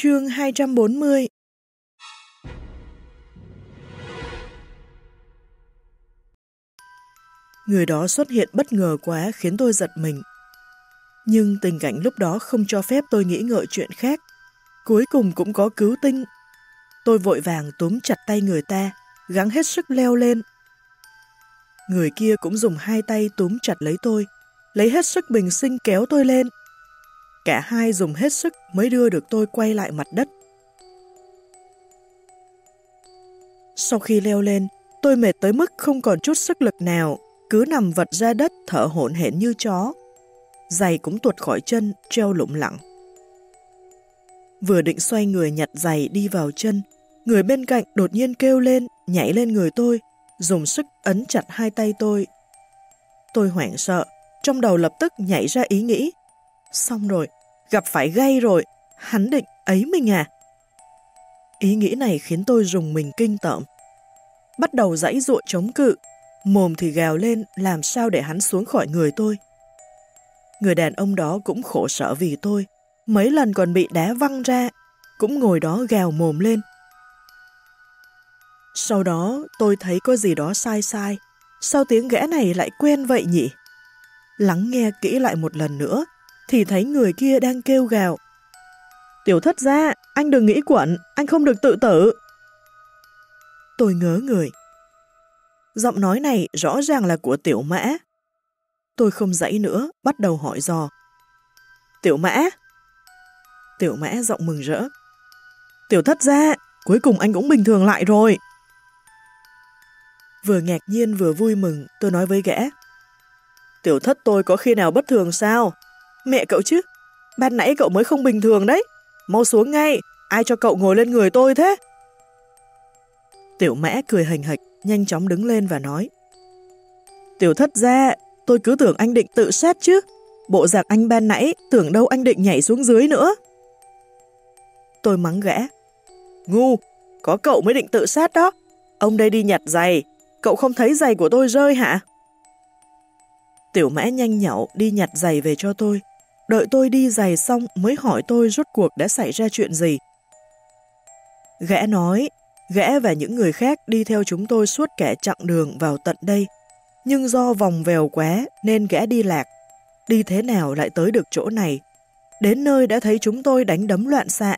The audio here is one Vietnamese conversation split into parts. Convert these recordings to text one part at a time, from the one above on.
Chương 240 Người đó xuất hiện bất ngờ quá khiến tôi giật mình. Nhưng tình cảnh lúc đó không cho phép tôi nghĩ ngợi chuyện khác. Cuối cùng cũng có cứu tinh. Tôi vội vàng túm chặt tay người ta, gắng hết sức leo lên. Người kia cũng dùng hai tay túm chặt lấy tôi, lấy hết sức bình sinh kéo tôi lên. Cả hai dùng hết sức mới đưa được tôi quay lại mặt đất. Sau khi leo lên, tôi mệt tới mức không còn chút sức lực nào, cứ nằm vật ra đất thở hổn hển như chó. Giày cũng tuột khỏi chân, treo lủng lặng. Vừa định xoay người nhặt giày đi vào chân, người bên cạnh đột nhiên kêu lên, nhảy lên người tôi, dùng sức ấn chặt hai tay tôi. Tôi hoảng sợ, trong đầu lập tức nhảy ra ý nghĩ. Xong rồi, gặp phải gay rồi, hắn định ấy mình à? Ý nghĩ này khiến tôi rùng mình kinh tởm. Bắt đầu dãy ruộng chống cự, mồm thì gào lên làm sao để hắn xuống khỏi người tôi. Người đàn ông đó cũng khổ sở vì tôi, mấy lần còn bị đá văng ra, cũng ngồi đó gào mồm lên. Sau đó tôi thấy có gì đó sai sai, sao tiếng gã này lại quen vậy nhỉ? Lắng nghe kỹ lại một lần nữa, thì thấy người kia đang kêu gào. Tiểu thất ra, anh đừng nghĩ quẩn, anh không được tự tử. Tôi ngớ người. Giọng nói này rõ ràng là của tiểu mã. Tôi không dãy nữa, bắt đầu hỏi dò. Tiểu mã? Tiểu mã giọng mừng rỡ. Tiểu thất ra, cuối cùng anh cũng bình thường lại rồi. Vừa ngạc nhiên vừa vui mừng, tôi nói với gã. Tiểu thất tôi có khi nào bất thường sao? Mẹ cậu chứ, ban nãy cậu mới không bình thường đấy. Mau xuống ngay, ai cho cậu ngồi lên người tôi thế? Tiểu mẽ cười hành hạch, nhanh chóng đứng lên và nói. Tiểu thất ra, tôi cứ tưởng anh định tự sát chứ. Bộ dạng anh ban nãy, tưởng đâu anh định nhảy xuống dưới nữa. Tôi mắng gã. Ngu, có cậu mới định tự sát đó. Ông đây đi nhặt giày, cậu không thấy giày của tôi rơi hả? Tiểu mã nhanh nhậu đi nhặt giày về cho tôi. Đợi tôi đi giày xong mới hỏi tôi rốt cuộc đã xảy ra chuyện gì. Gã nói, gã và những người khác đi theo chúng tôi suốt cả chặng đường vào tận đây. Nhưng do vòng vèo quá nên gã đi lạc. Đi thế nào lại tới được chỗ này? Đến nơi đã thấy chúng tôi đánh đấm loạn xạ.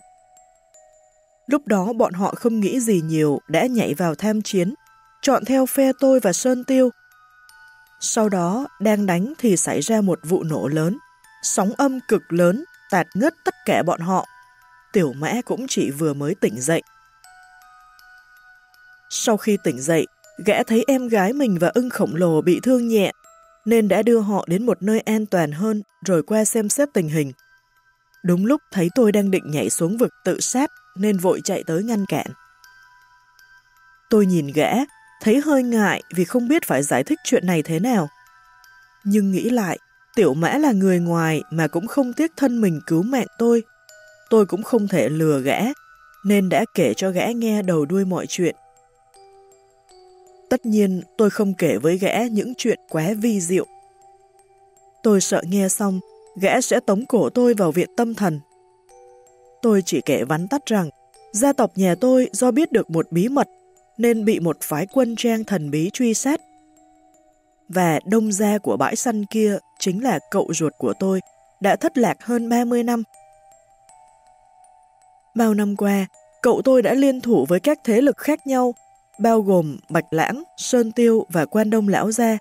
Lúc đó bọn họ không nghĩ gì nhiều đã nhảy vào tham chiến, chọn theo phe tôi và Sơn Tiêu. Sau đó, đang đánh thì xảy ra một vụ nổ lớn, sóng âm cực lớn, tạt ngất tất cả bọn họ. Tiểu mã cũng chỉ vừa mới tỉnh dậy. Sau khi tỉnh dậy, gã thấy em gái mình và ưng khổng lồ bị thương nhẹ, nên đã đưa họ đến một nơi an toàn hơn rồi qua xem xét tình hình. Đúng lúc thấy tôi đang định nhảy xuống vực tự sát nên vội chạy tới ngăn cản. Tôi nhìn gã, thấy hơi ngại vì không biết phải giải thích chuyện này thế nào. Nhưng nghĩ lại, tiểu mã là người ngoài mà cũng không tiếc thân mình cứu mạng tôi. Tôi cũng không thể lừa gã, nên đã kể cho gã nghe đầu đuôi mọi chuyện. Tất nhiên tôi không kể với gã những chuyện quá vi diệu. Tôi sợ nghe xong, gã sẽ tống cổ tôi vào viện tâm thần. Tôi chỉ kể vắn tắt rằng, gia tộc nhà tôi do biết được một bí mật nên bị một phái quân trang thần bí truy sát. Và đông gia của bãi săn kia chính là cậu ruột của tôi, đã thất lạc hơn 30 năm. Bao năm qua, cậu tôi đã liên thủ với các thế lực khác nhau, bao gồm Bạch Lãng, Sơn Tiêu và Quan Đông Lão Gia,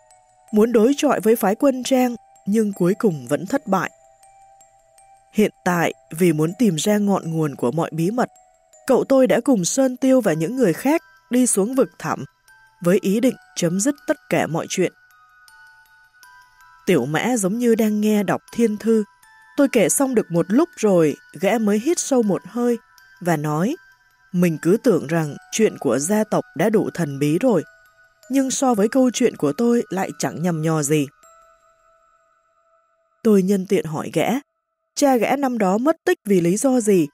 muốn đối chọi với phái quân trang nhưng cuối cùng vẫn thất bại. Hiện tại, vì muốn tìm ra ngọn nguồn của mọi bí mật, cậu tôi đã cùng Sơn Tiêu và những người khác đi xuống vực thẳm với ý định chấm dứt tất cả mọi chuyện. Tiểu mã giống như đang nghe đọc thiên thư. Tôi kể xong được một lúc rồi, gã mới hít sâu một hơi và nói mình cứ tưởng rằng chuyện của gia tộc đã đủ thần bí rồi, nhưng so với câu chuyện của tôi lại chẳng nhầm nhò gì. Tôi nhân tiện hỏi gã, cha gã năm đó mất tích vì lý do gì,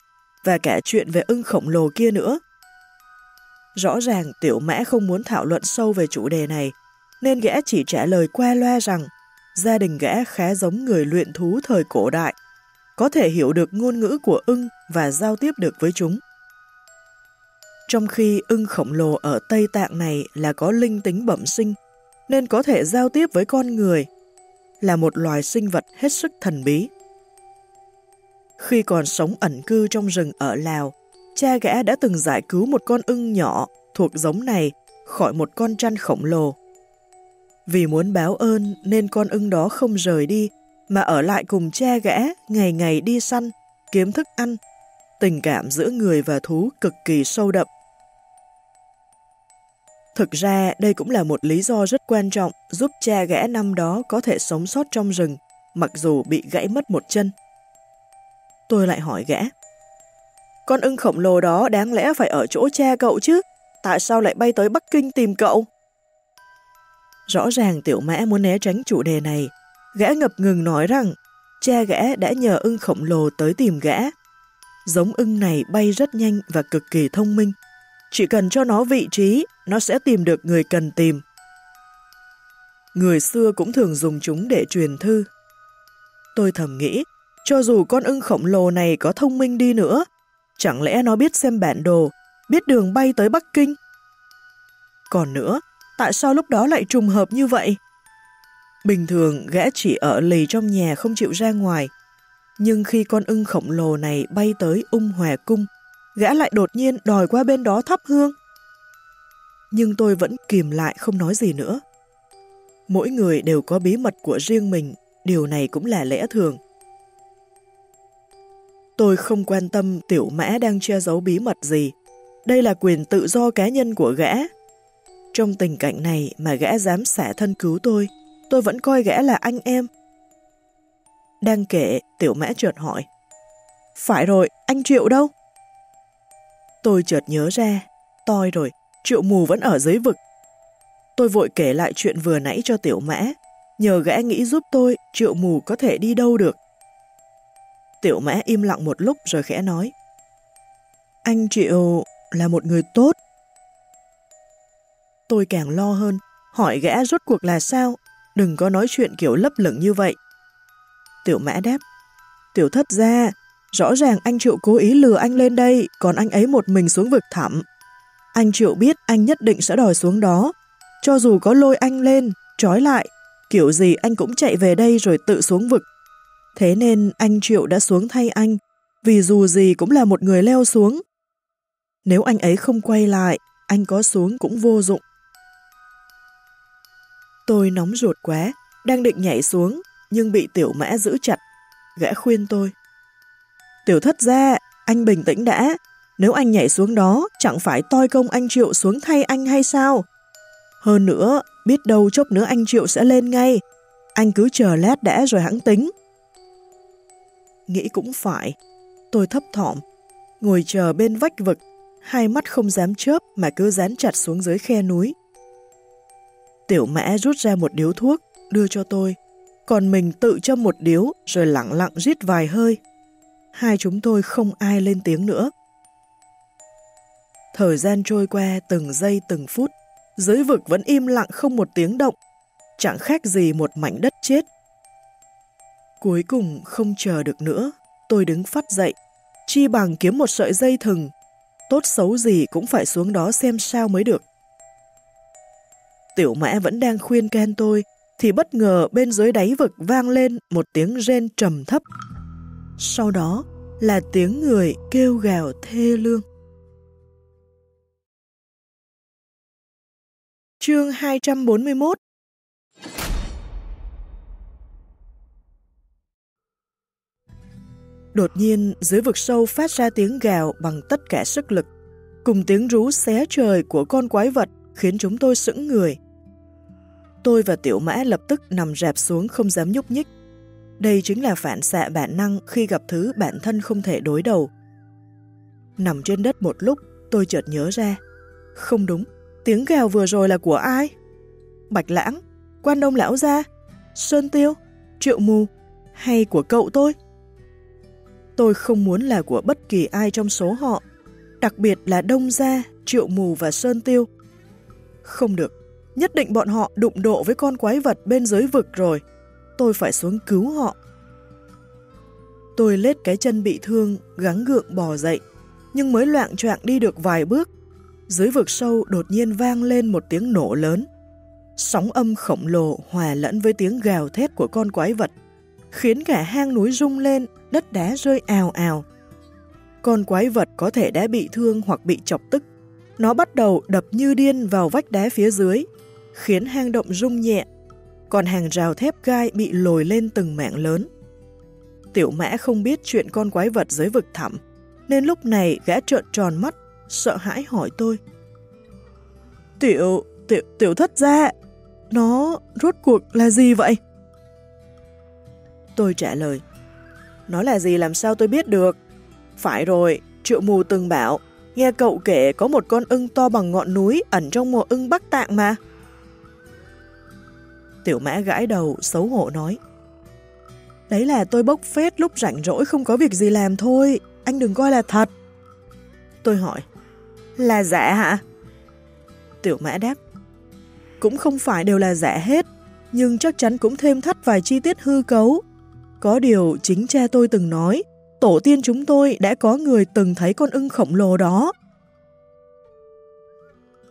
và cả chuyện về ưng khổng lồ kia nữa. Rõ ràng tiểu mã không muốn thảo luận sâu về chủ đề này, nên gã chỉ trả lời qua loa rằng gia đình gã khá giống người luyện thú thời cổ đại. có thể hiểu được ngôn ngữ của ưng và giao tiếp được với chúng. Trong khi ưng khổng lồ ở Tây Tạng này là có linh tính bẩm sinh, nên có thể giao tiếp với con người, là một loài sinh vật hết sức thần bí. Khi còn sống ẩn cư trong rừng ở Lào, cha gã đã từng giải cứu một con ưng nhỏ thuộc giống này khỏi một con trăn khổng lồ. Vì muốn báo ơn nên con ưng đó không rời đi, mà ở lại cùng cha gã ngày ngày đi săn, kiếm thức ăn. Tình cảm giữa người và thú cực kỳ sâu đậm. Thực ra đây cũng là một lý do rất quan trọng giúp cha gã năm đó có thể sống sót trong rừng, mặc dù bị gãy mất một chân. Tôi lại hỏi gã. Con ưng khổng lồ đó đáng lẽ phải ở chỗ cha cậu chứ, tại sao lại bay tới Bắc Kinh tìm cậu? Rõ ràng tiểu mã muốn né tránh chủ đề này, gã ngập ngừng nói rằng cha gã đã nhờ ưng khổng lồ tới tìm gã. Giống ưng này bay rất nhanh và cực kỳ thông minh. Chỉ cần cho nó vị trí, nó sẽ tìm được người cần tìm. Người xưa cũng thường dùng chúng để truyền thư. Tôi thầm nghĩ, cho dù con ưng khổng lồ này có thông minh đi nữa, chẳng lẽ nó biết xem bản đồ, biết đường bay tới Bắc Kinh? Còn nữa, tại sao lúc đó lại trùng hợp như vậy? Bình thường gã chỉ ở lì trong nhà không chịu ra ngoài, nhưng khi con ưng khổng lồ này bay tới ung hòa cung, gã lại đột nhiên đòi qua bên đó thắp hương. Nhưng tôi vẫn kìm lại không nói gì nữa. Mỗi người đều có bí mật của riêng mình, điều này cũng là lẽ thường. Tôi không quan tâm tiểu mã đang che giấu bí mật gì. Đây là quyền tự do cá nhân của gã. Trong tình cảnh này mà gã dám xả thân cứu tôi, tôi vẫn coi gã là anh em. Đang kể, tiểu mã chợt hỏi. Phải rồi, anh Triệu đâu? Tôi chợt nhớ ra, toi rồi, Triệu mù vẫn ở dưới vực. Tôi vội kể lại chuyện vừa nãy cho tiểu mã, nhờ gã nghĩ giúp tôi triệu mù có thể đi đâu được. Tiểu mã im lặng một lúc rồi khẽ nói. Anh Triệu là một người tốt. Tôi càng lo hơn, hỏi gã rốt cuộc là sao, đừng có nói chuyện kiểu lấp lửng như vậy. Tiểu mã đáp, tiểu thất ra, rõ ràng anh Triệu cố ý lừa anh lên đây, còn anh ấy một mình xuống vực thẳm. Anh Triệu biết anh nhất định sẽ đòi xuống đó, cho dù có lôi anh lên, trói lại, kiểu gì anh cũng chạy về đây rồi tự xuống vực. Thế nên anh Triệu đã xuống thay anh, vì dù gì cũng là một người leo xuống. Nếu anh ấy không quay lại, anh có xuống cũng vô dụng. Tôi nóng ruột quá, đang định nhảy xuống, nhưng bị tiểu mã giữ chặt. Gã khuyên tôi. Tiểu thất ra, anh bình tĩnh đã. Nếu anh nhảy xuống đó, chẳng phải toi công anh Triệu xuống thay anh hay sao? Hơn nữa, biết đâu chốc nữa anh Triệu sẽ lên ngay. Anh cứ chờ lát đã rồi hãng tính. Nghĩ cũng phải. Tôi thấp thỏm, ngồi chờ bên vách vực, hai mắt không dám chớp mà cứ dán chặt xuống dưới khe núi. Tiểu mã rút ra một điếu thuốc, đưa cho tôi, còn mình tự châm một điếu rồi lặng lặng rít vài hơi. Hai chúng tôi không ai lên tiếng nữa. Thời gian trôi qua từng giây từng phút, dưới vực vẫn im lặng không một tiếng động, chẳng khác gì một mảnh đất chết. Cuối cùng không chờ được nữa, tôi đứng phát dậy, chi bằng kiếm một sợi dây thừng, tốt xấu gì cũng phải xuống đó xem sao mới được. Tiểu mã vẫn đang khuyên can tôi, thì bất ngờ bên dưới đáy vực vang lên một tiếng rên trầm thấp. Sau đó là tiếng người kêu gào thê lương. Chương 241 Đột nhiên, dưới vực sâu phát ra tiếng gào bằng tất cả sức lực, cùng tiếng rú xé trời của con quái vật khiến chúng tôi sững người. Tôi và tiểu mã lập tức nằm rạp xuống không dám nhúc nhích. Đây chính là phản xạ bản năng khi gặp thứ bản thân không thể đối đầu. Nằm trên đất một lúc, tôi chợt nhớ ra. Không đúng, tiếng gào vừa rồi là của ai? Bạch Lãng, Quan Đông Lão Gia, Sơn Tiêu, Triệu Mù, hay của cậu tôi? Tôi không muốn là của bất kỳ ai trong số họ, đặc biệt là Đông Gia, Triệu Mù và Sơn Tiêu. Không được, nhất định bọn họ đụng độ với con quái vật bên dưới vực rồi. Tôi phải xuống cứu họ. Tôi lết cái chân bị thương, gắng gượng bò dậy, nhưng mới loạn choạng đi được vài bước. Dưới vực sâu đột nhiên vang lên một tiếng nổ lớn. Sóng âm khổng lồ hòa lẫn với tiếng gào thét của con quái vật, khiến cả hang núi rung lên, đất đá rơi ào ào. Con quái vật có thể đã bị thương hoặc bị chọc tức. Nó bắt đầu đập như điên vào vách đá phía dưới, khiến hang động rung nhẹ, còn hàng rào thép gai bị lồi lên từng mảng lớn. Tiểu mã không biết chuyện con quái vật dưới vực thẳm, nên lúc này gã trợn tròn mắt, sợ hãi hỏi tôi. Tiểu, tiểu, tiểu thất ra, nó rốt cuộc là gì vậy? Tôi trả lời, nó là gì làm sao tôi biết được? Phải rồi, triệu mù từng bảo, nghe cậu kể có một con ưng to bằng ngọn núi ẩn trong mùa ưng Bắc Tạng mà. Tiểu mã gãi đầu, xấu hổ nói. Đấy là tôi bốc phét lúc rảnh rỗi không có việc gì làm thôi, anh đừng coi là thật. Tôi hỏi, là giả hả? Tiểu mã đáp, cũng không phải đều là giả hết, nhưng chắc chắn cũng thêm thắt vài chi tiết hư cấu. Có điều chính cha tôi từng nói, tổ tiên chúng tôi đã có người từng thấy con ưng khổng lồ đó.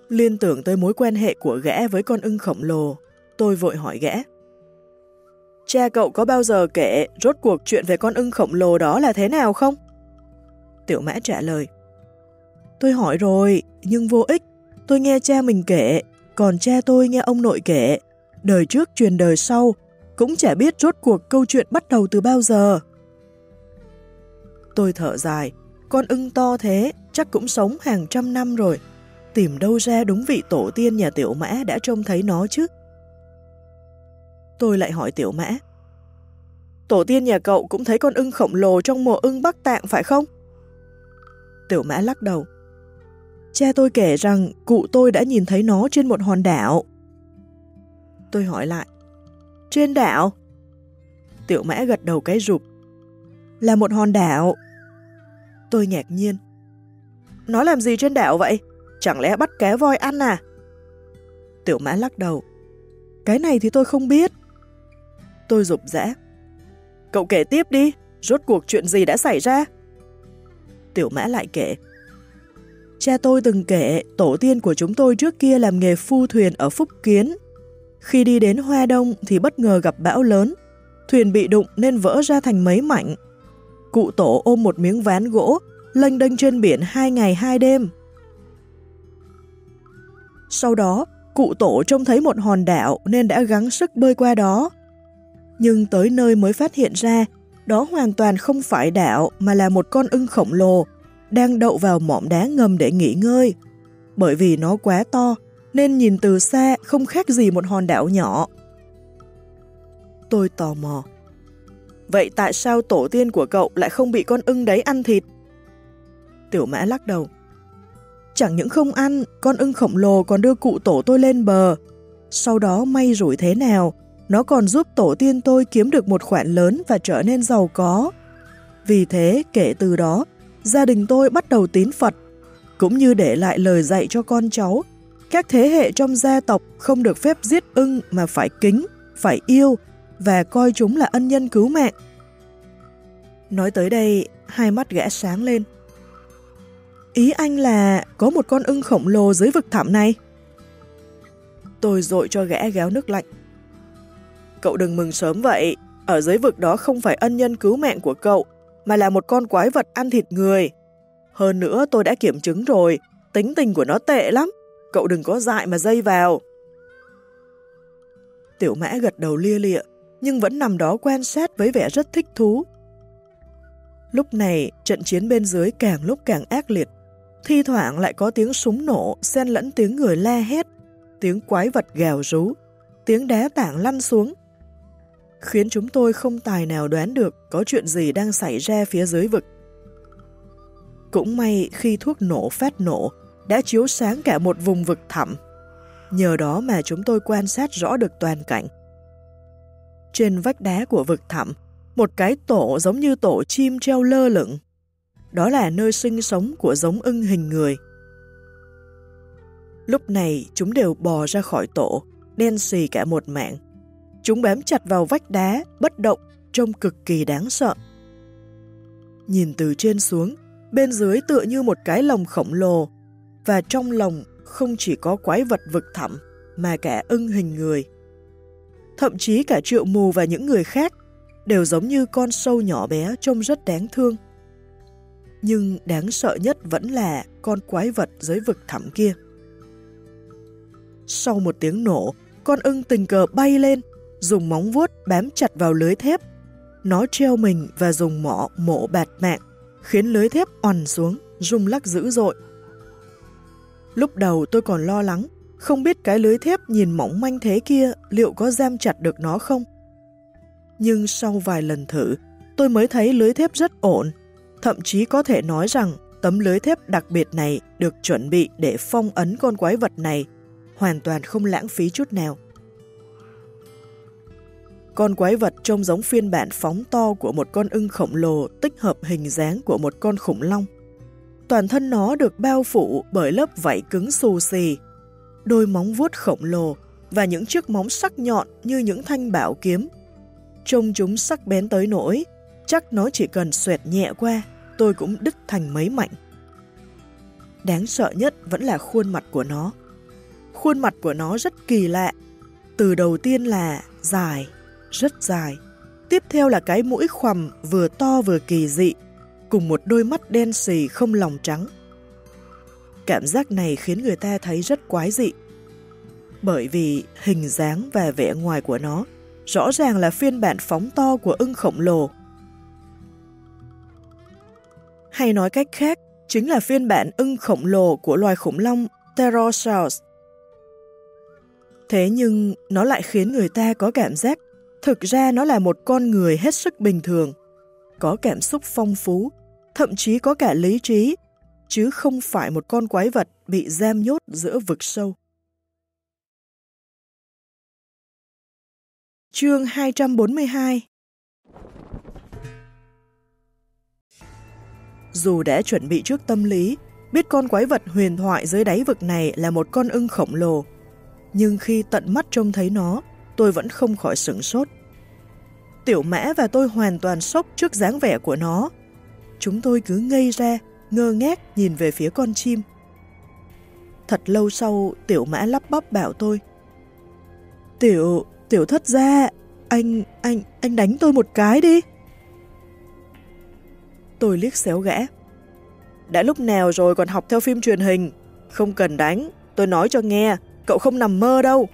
Liên tưởng tới mối quan hệ của gã với con ưng khổng lồ, tôi vội hỏi gã. Cha cậu có bao giờ kể rốt cuộc chuyện về con ưng khổng lồ đó là thế nào không? Tiểu mã trả lời. Tôi hỏi rồi, nhưng vô ích. Tôi nghe cha mình kể, còn cha tôi nghe ông nội kể. Đời trước truyền đời sau, cũng chả biết rốt cuộc câu chuyện bắt đầu từ bao giờ. Tôi thở dài, con ưng to thế, chắc cũng sống hàng trăm năm rồi. Tìm đâu ra đúng vị tổ tiên nhà tiểu mã đã trông thấy nó chứ? Tôi lại hỏi tiểu mã. Tổ tiên nhà cậu cũng thấy con ưng khổng lồ trong mùa ưng Bắc Tạng phải không? Tiểu mã lắc đầu. Cha tôi kể rằng cụ tôi đã nhìn thấy nó trên một hòn đảo. Tôi hỏi lại. Trên đảo? Tiểu mã gật đầu cái rụp. Là một hòn đảo. Tôi ngạc nhiên. Nó làm gì trên đảo vậy? Chẳng lẽ bắt cá voi ăn à? Tiểu mã lắc đầu. Cái này thì tôi không biết. Tôi rụp rẽ. Cậu kể tiếp đi, rốt cuộc chuyện gì đã xảy ra? Tiểu mã lại kể. Cha tôi từng kể tổ tiên của chúng tôi trước kia làm nghề phu thuyền ở Phúc Kiến. Khi đi đến Hoa Đông thì bất ngờ gặp bão lớn. Thuyền bị đụng nên vỡ ra thành mấy mảnh. Cụ tổ ôm một miếng ván gỗ, lênh đênh trên biển hai ngày hai đêm. Sau đó, cụ tổ trông thấy một hòn đảo nên đã gắng sức bơi qua đó. Nhưng tới nơi mới phát hiện ra, đó hoàn toàn không phải đảo mà là một con ưng khổng lồ, đang đậu vào mỏm đá ngầm để nghỉ ngơi. Bởi vì nó quá to, nên nhìn từ xa không khác gì một hòn đảo nhỏ. Tôi tò mò. Vậy tại sao tổ tiên của cậu lại không bị con ưng đấy ăn thịt? Tiểu mã lắc đầu. Chẳng những không ăn, con ưng khổng lồ còn đưa cụ tổ tôi lên bờ. Sau đó may rủi thế nào, nó còn giúp tổ tiên tôi kiếm được một khoản lớn và trở nên giàu có. Vì thế, kể từ đó, gia đình tôi bắt đầu tín Phật, cũng như để lại lời dạy cho con cháu. Các thế hệ trong gia tộc không được phép giết ưng mà phải kính, phải yêu và coi chúng là ân nhân cứu mạng. Nói tới đây, hai mắt gã sáng lên. Ý anh là có một con ưng khổng lồ dưới vực thẳm này. Tôi dội cho gã gáo nước lạnh. Cậu đừng mừng sớm vậy, ở dưới vực đó không phải ân nhân cứu mạng của cậu, mà là một con quái vật ăn thịt người. Hơn nữa tôi đã kiểm chứng rồi, tính tình của nó tệ lắm, cậu đừng có dại mà dây vào. Tiểu mã gật đầu lia lịa, nhưng vẫn nằm đó quan sát với vẻ rất thích thú. Lúc này, trận chiến bên dưới càng lúc càng ác liệt. Thi thoảng lại có tiếng súng nổ, xen lẫn tiếng người la hét, tiếng quái vật gào rú, tiếng đá tảng lăn xuống, khiến chúng tôi không tài nào đoán được có chuyện gì đang xảy ra phía dưới vực. Cũng may khi thuốc nổ phát nổ đã chiếu sáng cả một vùng vực thẳm. Nhờ đó mà chúng tôi quan sát rõ được toàn cảnh. Trên vách đá của vực thẳm, một cái tổ giống như tổ chim treo lơ lửng. Đó là nơi sinh sống của giống ưng hình người. Lúc này chúng đều bò ra khỏi tổ, đen xì cả một mạng. Chúng bám chặt vào vách đá, bất động, trông cực kỳ đáng sợ. Nhìn từ trên xuống, bên dưới tựa như một cái lồng khổng lồ, và trong lồng không chỉ có quái vật vực thẳm, mà cả ưng hình người. Thậm chí cả triệu mù và những người khác đều giống như con sâu nhỏ bé trông rất đáng thương. Nhưng đáng sợ nhất vẫn là con quái vật dưới vực thẳm kia. Sau một tiếng nổ, con ưng tình cờ bay lên, dùng móng vuốt bám chặt vào lưới thép. Nó treo mình và dùng mỏ mổ bạt mạng, khiến lưới thép oằn xuống, rung lắc dữ dội. Lúc đầu tôi còn lo lắng, không biết cái lưới thép nhìn mỏng manh thế kia liệu có giam chặt được nó không. Nhưng sau vài lần thử, tôi mới thấy lưới thép rất ổn, thậm chí có thể nói rằng tấm lưới thép đặc biệt này được chuẩn bị để phong ấn con quái vật này, hoàn toàn không lãng phí chút nào. Con quái vật trông giống phiên bản phóng to của một con ưng khổng lồ tích hợp hình dáng của một con khủng long. Toàn thân nó được bao phủ bởi lớp vảy cứng xù xì, đôi móng vuốt khổng lồ và những chiếc móng sắc nhọn như những thanh bảo kiếm. Trông chúng sắc bén tới nỗi, chắc nó chỉ cần xoẹt nhẹ qua, tôi cũng đứt thành mấy mảnh. Đáng sợ nhất vẫn là khuôn mặt của nó. Khuôn mặt của nó rất kỳ lạ. Từ đầu tiên là dài, rất dài. Tiếp theo là cái mũi khoằm vừa to vừa kỳ dị, cùng một đôi mắt đen xì không lòng trắng. Cảm giác này khiến người ta thấy rất quái dị. Bởi vì hình dáng và vẻ ngoài của nó rõ ràng là phiên bản phóng to của ưng khổng lồ. Hay nói cách khác, chính là phiên bản ưng khổng lồ của loài khủng long Pterosaurus. Thế nhưng nó lại khiến người ta có cảm giác thực ra nó là một con người hết sức bình thường, có cảm xúc phong phú, thậm chí có cả lý trí, chứ không phải một con quái vật bị giam nhốt giữa vực sâu. Chương 242 Dù đã chuẩn bị trước tâm lý, biết con quái vật huyền thoại dưới đáy vực này là một con ưng khổng lồ, nhưng khi tận mắt trông thấy nó, tôi vẫn không khỏi sửng sốt. Tiểu mã và tôi hoàn toàn sốc trước dáng vẻ của nó. Chúng tôi cứ ngây ra, ngơ ngác nhìn về phía con chim. Thật lâu sau, tiểu mã lắp bắp bảo tôi. Tiểu, tiểu thất ra, anh, anh, anh đánh tôi một cái đi. Tôi liếc xéo gã. Đã lúc nào rồi còn học theo phim truyền hình, không cần đánh, tôi nói cho nghe, cậu không nằm mơ đâu.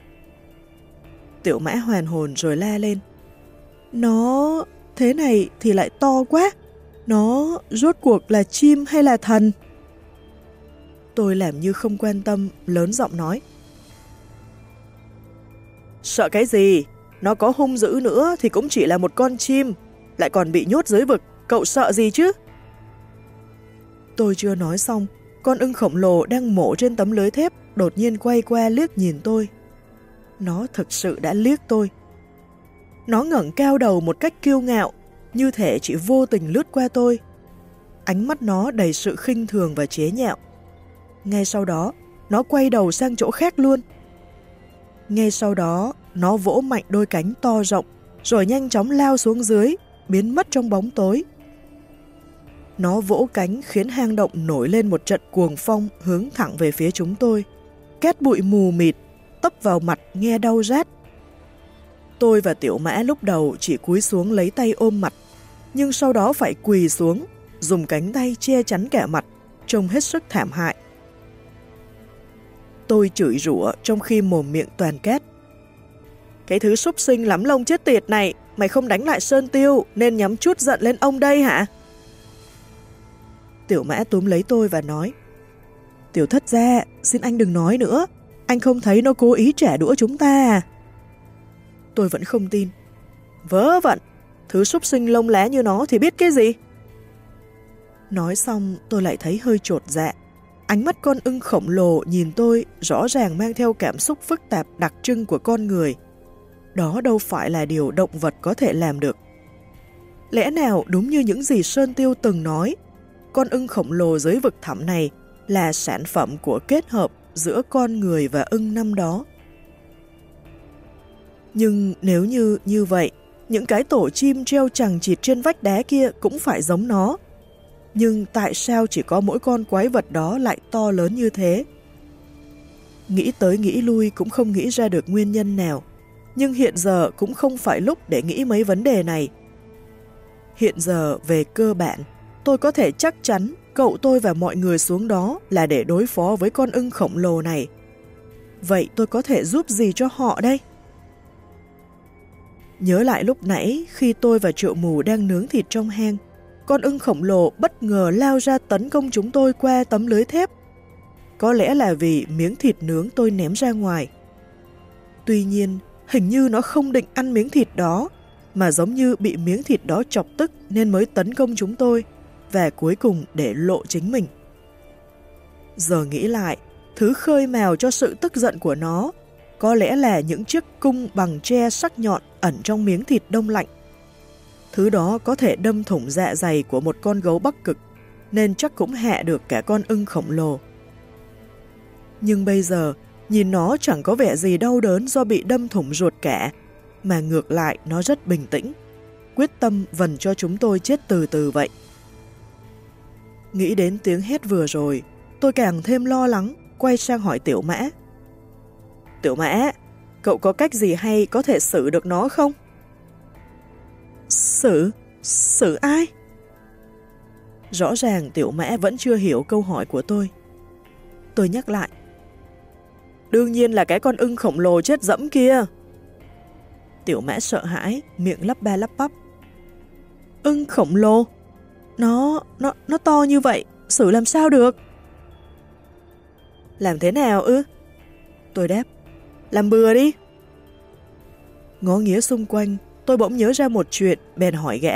Tiểu mã hoàn hồn rồi la lên. Nó thế này thì lại to quá, nó rốt cuộc là chim hay là thần? Tôi làm như không quan tâm, lớn giọng nói. Sợ cái gì? Nó có hung dữ nữa thì cũng chỉ là một con chim, lại còn bị nhốt dưới vực, cậu sợ gì chứ? Tôi chưa nói xong, con ưng khổng lồ đang mổ trên tấm lưới thép đột nhiên quay qua liếc nhìn tôi. Nó thực sự đã liếc tôi. Nó ngẩng cao đầu một cách kiêu ngạo, như thể chỉ vô tình lướt qua tôi. Ánh mắt nó đầy sự khinh thường và chế nhạo. Ngay sau đó, nó quay đầu sang chỗ khác luôn. Ngay sau đó, nó vỗ mạnh đôi cánh to rộng, rồi nhanh chóng lao xuống dưới, biến mất trong bóng tối. Nó vỗ cánh khiến hang động nổi lên một trận cuồng phong hướng thẳng về phía chúng tôi. Két bụi mù mịt, tấp vào mặt nghe đau rát. Tôi và tiểu mã lúc đầu chỉ cúi xuống lấy tay ôm mặt, nhưng sau đó phải quỳ xuống, dùng cánh tay che chắn kẻ mặt, trông hết sức thảm hại. Tôi chửi rủa trong khi mồm miệng toàn két. Cái thứ súc sinh lắm lông chết tiệt này, mày không đánh lại Sơn Tiêu nên nhắm chút giận lên ông đây hả? Tiểu mã túm lấy tôi và nói Tiểu thất ra, xin anh đừng nói nữa. Anh không thấy nó cố ý trả đũa chúng ta à? Tôi vẫn không tin. Vớ vẩn, thứ súc sinh lông lá như nó thì biết cái gì? Nói xong tôi lại thấy hơi trột dạ. Ánh mắt con ưng khổng lồ nhìn tôi rõ ràng mang theo cảm xúc phức tạp đặc trưng của con người. Đó đâu phải là điều động vật có thể làm được. Lẽ nào đúng như những gì Sơn Tiêu từng nói, con ưng khổng lồ dưới vực thẳm này là sản phẩm của kết hợp giữa con người và ưng năm đó. Nhưng nếu như như vậy, những cái tổ chim treo chẳng chịt trên vách đá kia cũng phải giống nó, Nhưng tại sao chỉ có mỗi con quái vật đó lại to lớn như thế? Nghĩ tới nghĩ lui cũng không nghĩ ra được nguyên nhân nào. Nhưng hiện giờ cũng không phải lúc để nghĩ mấy vấn đề này. Hiện giờ về cơ bản, tôi có thể chắc chắn cậu tôi và mọi người xuống đó là để đối phó với con ưng khổng lồ này. Vậy tôi có thể giúp gì cho họ đây? Nhớ lại lúc nãy khi tôi và triệu mù đang nướng thịt trong hang, con ưng khổng lồ bất ngờ lao ra tấn công chúng tôi qua tấm lưới thép. Có lẽ là vì miếng thịt nướng tôi ném ra ngoài. Tuy nhiên, hình như nó không định ăn miếng thịt đó, mà giống như bị miếng thịt đó chọc tức nên mới tấn công chúng tôi, về cuối cùng để lộ chính mình. Giờ nghĩ lại, thứ khơi mèo cho sự tức giận của nó có lẽ là những chiếc cung bằng tre sắc nhọn ẩn trong miếng thịt đông lạnh. Thứ đó có thể đâm thủng dạ dày của một con gấu bắc cực, nên chắc cũng hạ được cả con ưng khổng lồ. Nhưng bây giờ, nhìn nó chẳng có vẻ gì đau đớn do bị đâm thủng ruột cả, mà ngược lại nó rất bình tĩnh, quyết tâm vần cho chúng tôi chết từ từ vậy. Nghĩ đến tiếng hét vừa rồi, tôi càng thêm lo lắng, quay sang hỏi tiểu mã. Tiểu mã, cậu có cách gì hay có thể xử được nó không? Xử? Xử ai? Rõ ràng tiểu mã vẫn chưa hiểu câu hỏi của tôi. Tôi nhắc lại. Đương nhiên là cái con ưng khổng lồ chết dẫm kia. Tiểu mã sợ hãi, miệng lắp ba lắp bắp. Ưng khổng lồ? Nó, nó, nó to như vậy, xử làm sao được? Làm thế nào ư? Tôi đáp. Làm bừa đi. Ngó nghĩa xung quanh, tôi bỗng nhớ ra một chuyện, bèn hỏi gã.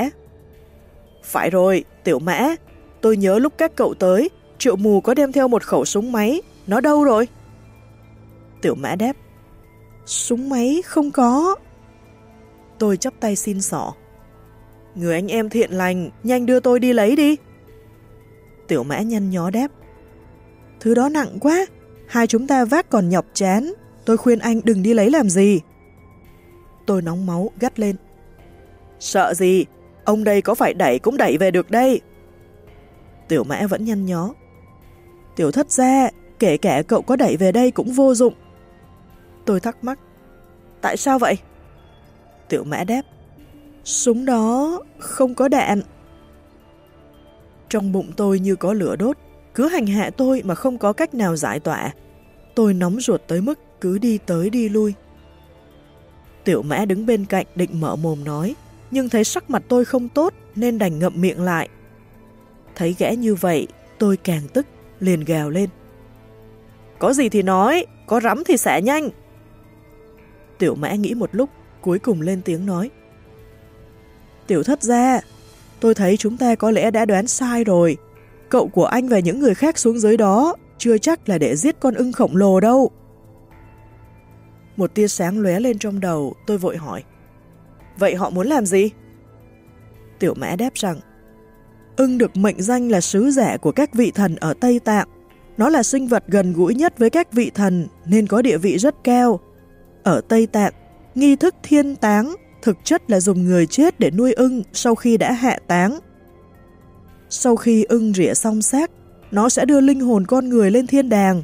Phải rồi, tiểu mã, tôi nhớ lúc các cậu tới, triệu mù có đem theo một khẩu súng máy, nó đâu rồi? Tiểu mã đáp. Súng máy không có. Tôi chắp tay xin sỏ. Người anh em thiện lành, nhanh đưa tôi đi lấy đi. Tiểu mã nhăn nhó đáp. Thứ đó nặng quá, hai chúng ta vác còn nhọc chán, tôi khuyên anh đừng đi lấy làm gì. Tôi nóng máu gắt lên. Sợ gì, ông đây có phải đẩy cũng đẩy về được đây. Tiểu mã vẫn nhăn nhó. Tiểu thất ra, kể cả cậu có đẩy về đây cũng vô dụng. Tôi thắc mắc. Tại sao vậy? Tiểu mã đáp. Súng đó không có đạn. Trong bụng tôi như có lửa đốt, cứ hành hạ tôi mà không có cách nào giải tỏa. Tôi nóng ruột tới mức cứ đi tới đi lui. Tiểu mã đứng bên cạnh định mở mồm nói, nhưng thấy sắc mặt tôi không tốt nên đành ngậm miệng lại. Thấy gã như vậy, tôi càng tức, liền gào lên. Có gì thì nói, có rắm thì xả nhanh. Tiểu mã nghĩ một lúc, cuối cùng lên tiếng nói. Tiểu thất ra, tôi thấy chúng ta có lẽ đã đoán sai rồi. Cậu của anh và những người khác xuống dưới đó chưa chắc là để giết con ưng khổng lồ đâu. Một tia sáng lóe lên trong đầu, tôi vội hỏi. Vậy họ muốn làm gì? Tiểu mã đáp rằng, ưng được mệnh danh là sứ giả của các vị thần ở Tây Tạng. Nó là sinh vật gần gũi nhất với các vị thần nên có địa vị rất cao. Ở Tây Tạng, nghi thức thiên táng thực chất là dùng người chết để nuôi ưng sau khi đã hạ táng. Sau khi ưng rỉa xong xác, nó sẽ đưa linh hồn con người lên thiên đàng.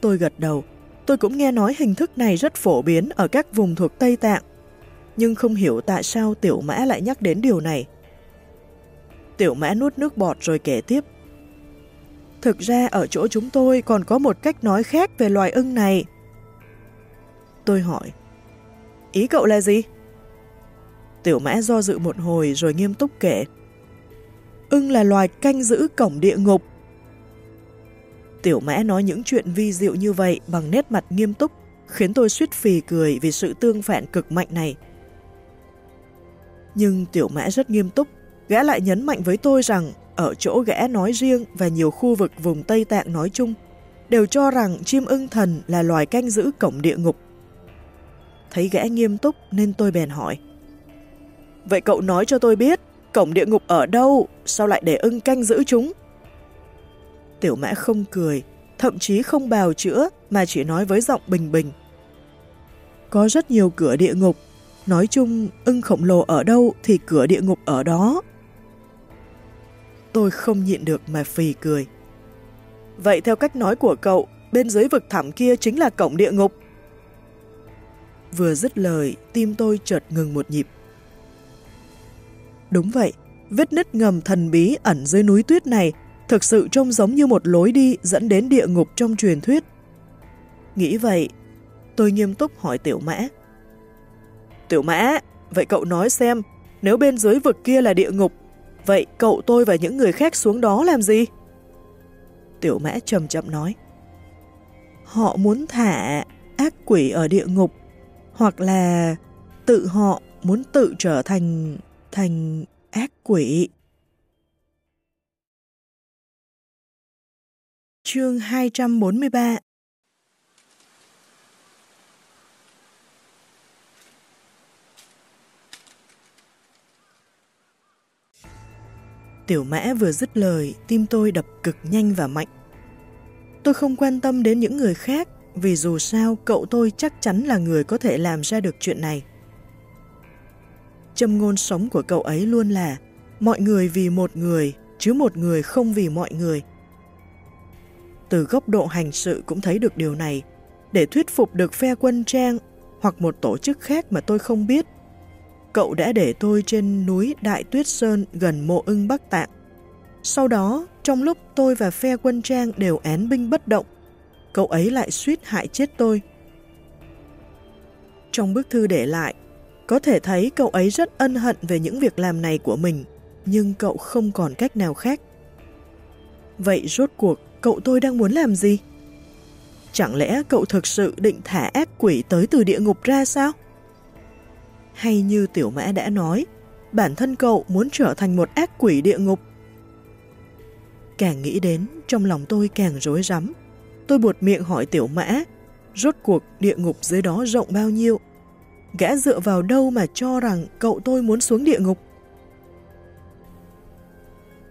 Tôi gật đầu, tôi cũng nghe nói hình thức này rất phổ biến ở các vùng thuộc Tây Tạng, nhưng không hiểu tại sao Tiểu Mã lại nhắc đến điều này. Tiểu Mã nuốt nước bọt rồi kể tiếp. Thực ra ở chỗ chúng tôi còn có một cách nói khác về loài ưng này. Tôi hỏi, Ý cậu là gì? Tiểu mã do dự một hồi rồi nghiêm túc kể. Ưng là loài canh giữ cổng địa ngục. Tiểu mã nói những chuyện vi diệu như vậy bằng nét mặt nghiêm túc, khiến tôi suýt phì cười vì sự tương phản cực mạnh này. Nhưng tiểu mã rất nghiêm túc, gã lại nhấn mạnh với tôi rằng ở chỗ gã nói riêng và nhiều khu vực vùng Tây Tạng nói chung, đều cho rằng chim ưng thần là loài canh giữ cổng địa ngục thấy gã nghiêm túc nên tôi bèn hỏi. Vậy cậu nói cho tôi biết, cổng địa ngục ở đâu, sao lại để ưng canh giữ chúng? Tiểu mã không cười, thậm chí không bào chữa mà chỉ nói với giọng bình bình. Có rất nhiều cửa địa ngục, nói chung ưng khổng lồ ở đâu thì cửa địa ngục ở đó. Tôi không nhịn được mà phì cười. Vậy theo cách nói của cậu, bên dưới vực thẳm kia chính là cổng địa ngục. Vừa dứt lời, tim tôi chợt ngừng một nhịp. Đúng vậy, vết nứt ngầm thần bí ẩn dưới núi tuyết này thực sự trông giống như một lối đi dẫn đến địa ngục trong truyền thuyết. Nghĩ vậy, tôi nghiêm túc hỏi Tiểu Mã. Tiểu Mã, vậy cậu nói xem, nếu bên dưới vực kia là địa ngục, vậy cậu tôi và những người khác xuống đó làm gì? Tiểu Mã trầm chậm nói. Họ muốn thả ác quỷ ở địa ngục, hoặc là tự họ muốn tự trở thành thành ác quỷ. Chương 243 Tiểu mã vừa dứt lời, tim tôi đập cực nhanh và mạnh. Tôi không quan tâm đến những người khác, vì dù sao cậu tôi chắc chắn là người có thể làm ra được chuyện này. Châm ngôn sống của cậu ấy luôn là mọi người vì một người, chứ một người không vì mọi người. Từ góc độ hành sự cũng thấy được điều này, để thuyết phục được phe quân trang hoặc một tổ chức khác mà tôi không biết. Cậu đã để tôi trên núi Đại Tuyết Sơn gần mộ ưng Bắc Tạng. Sau đó, trong lúc tôi và phe quân trang đều án binh bất động, cậu ấy lại suýt hại chết tôi. Trong bức thư để lại, có thể thấy cậu ấy rất ân hận về những việc làm này của mình, nhưng cậu không còn cách nào khác. Vậy rốt cuộc, cậu tôi đang muốn làm gì? Chẳng lẽ cậu thực sự định thả ác quỷ tới từ địa ngục ra sao? Hay như tiểu mã đã nói, bản thân cậu muốn trở thành một ác quỷ địa ngục. Càng nghĩ đến, trong lòng tôi càng rối rắm. Tôi buột miệng hỏi tiểu mã, rốt cuộc địa ngục dưới đó rộng bao nhiêu? Gã dựa vào đâu mà cho rằng cậu tôi muốn xuống địa ngục?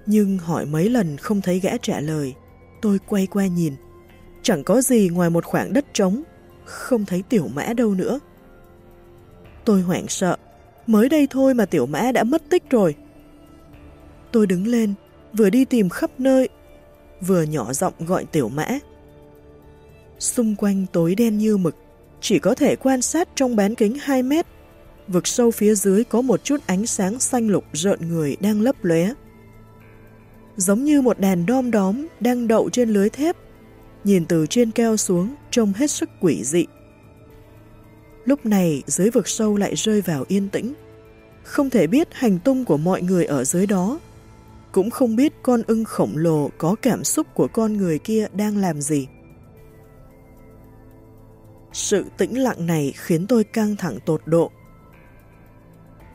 Nhưng hỏi mấy lần không thấy gã trả lời, tôi quay qua nhìn. Chẳng có gì ngoài một khoảng đất trống, không thấy tiểu mã đâu nữa. Tôi hoảng sợ, mới đây thôi mà tiểu mã đã mất tích rồi. Tôi đứng lên, vừa đi tìm khắp nơi, vừa nhỏ giọng gọi tiểu mã. Xung quanh tối đen như mực, chỉ có thể quan sát trong bán kính 2 mét. Vực sâu phía dưới có một chút ánh sáng xanh lục rợn người đang lấp lóe. Giống như một đàn đom đóm đang đậu trên lưới thép, nhìn từ trên keo xuống trông hết sức quỷ dị. Lúc này dưới vực sâu lại rơi vào yên tĩnh. Không thể biết hành tung của mọi người ở dưới đó. Cũng không biết con ưng khổng lồ có cảm xúc của con người kia đang làm gì. Sự tĩnh lặng này khiến tôi căng thẳng tột độ.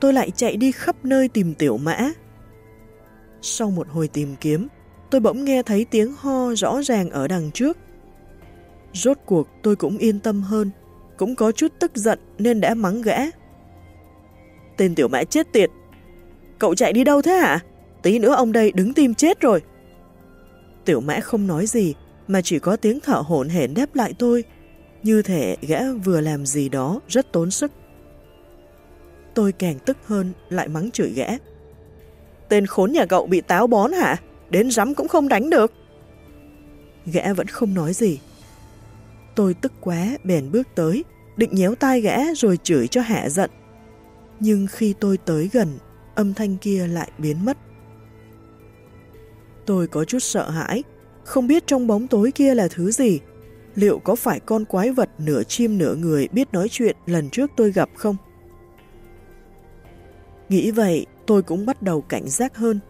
Tôi lại chạy đi khắp nơi tìm tiểu mã. Sau một hồi tìm kiếm, tôi bỗng nghe thấy tiếng ho rõ ràng ở đằng trước. Rốt cuộc tôi cũng yên tâm hơn cũng có chút tức giận nên đã mắng gã. Tên tiểu mã chết tiệt. Cậu chạy đi đâu thế hả? Tí nữa ông đây đứng tim chết rồi. Tiểu mã không nói gì mà chỉ có tiếng thở hổn hển đáp lại tôi. Như thể gã vừa làm gì đó rất tốn sức. Tôi càng tức hơn lại mắng chửi gã. Tên khốn nhà cậu bị táo bón hả? Đến rắm cũng không đánh được. Gã vẫn không nói gì. Tôi tức quá bèn bước tới, định nhéo tai gã rồi chửi cho hạ giận. Nhưng khi tôi tới gần, âm thanh kia lại biến mất. Tôi có chút sợ hãi, không biết trong bóng tối kia là thứ gì. Liệu có phải con quái vật nửa chim nửa người biết nói chuyện lần trước tôi gặp không? Nghĩ vậy, tôi cũng bắt đầu cảnh giác hơn.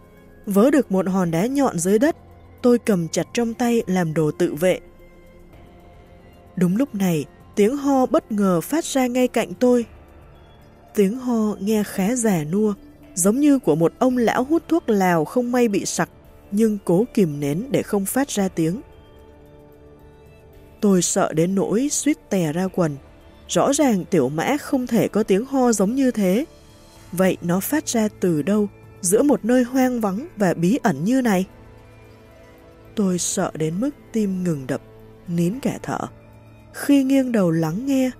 Vớ được một hòn đá nhọn dưới đất, tôi cầm chặt trong tay làm đồ tự vệ. Đúng lúc này, tiếng ho bất ngờ phát ra ngay cạnh tôi. Tiếng ho nghe khá già nua, giống như của một ông lão hút thuốc lào không may bị sặc, nhưng cố kìm nén để không phát ra tiếng. Tôi sợ đến nỗi suýt tè ra quần. Rõ ràng tiểu mã không thể có tiếng ho giống như thế. Vậy nó phát ra từ đâu giữa một nơi hoang vắng và bí ẩn như này? Tôi sợ đến mức tim ngừng đập, nín cả thở. Khi nghiêng đầu lắng nghe,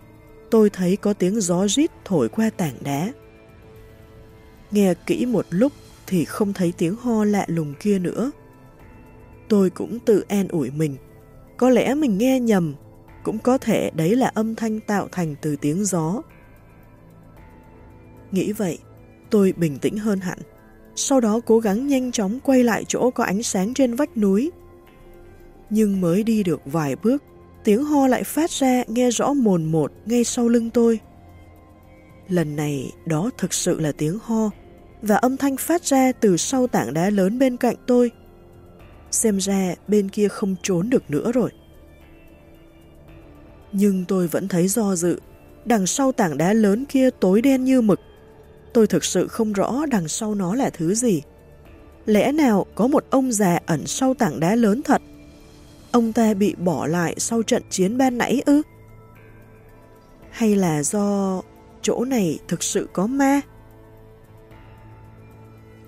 tôi thấy có tiếng gió rít thổi qua tảng đá. Nghe kỹ một lúc thì không thấy tiếng ho lạ lùng kia nữa. Tôi cũng tự an ủi mình. Có lẽ mình nghe nhầm, cũng có thể đấy là âm thanh tạo thành từ tiếng gió. Nghĩ vậy, tôi bình tĩnh hơn hẳn. Sau đó cố gắng nhanh chóng quay lại chỗ có ánh sáng trên vách núi. Nhưng mới đi được vài bước, tiếng ho lại phát ra nghe rõ mồn một ngay sau lưng tôi. Lần này đó thực sự là tiếng ho, và âm thanh phát ra từ sau tảng đá lớn bên cạnh tôi. Xem ra bên kia không trốn được nữa rồi. Nhưng tôi vẫn thấy do dự, đằng sau tảng đá lớn kia tối đen như mực. Tôi thực sự không rõ đằng sau nó là thứ gì. Lẽ nào có một ông già ẩn sau tảng đá lớn thật? Ông ta bị bỏ lại sau trận chiến ban nãy ư? Hay là do chỗ này thực sự có ma?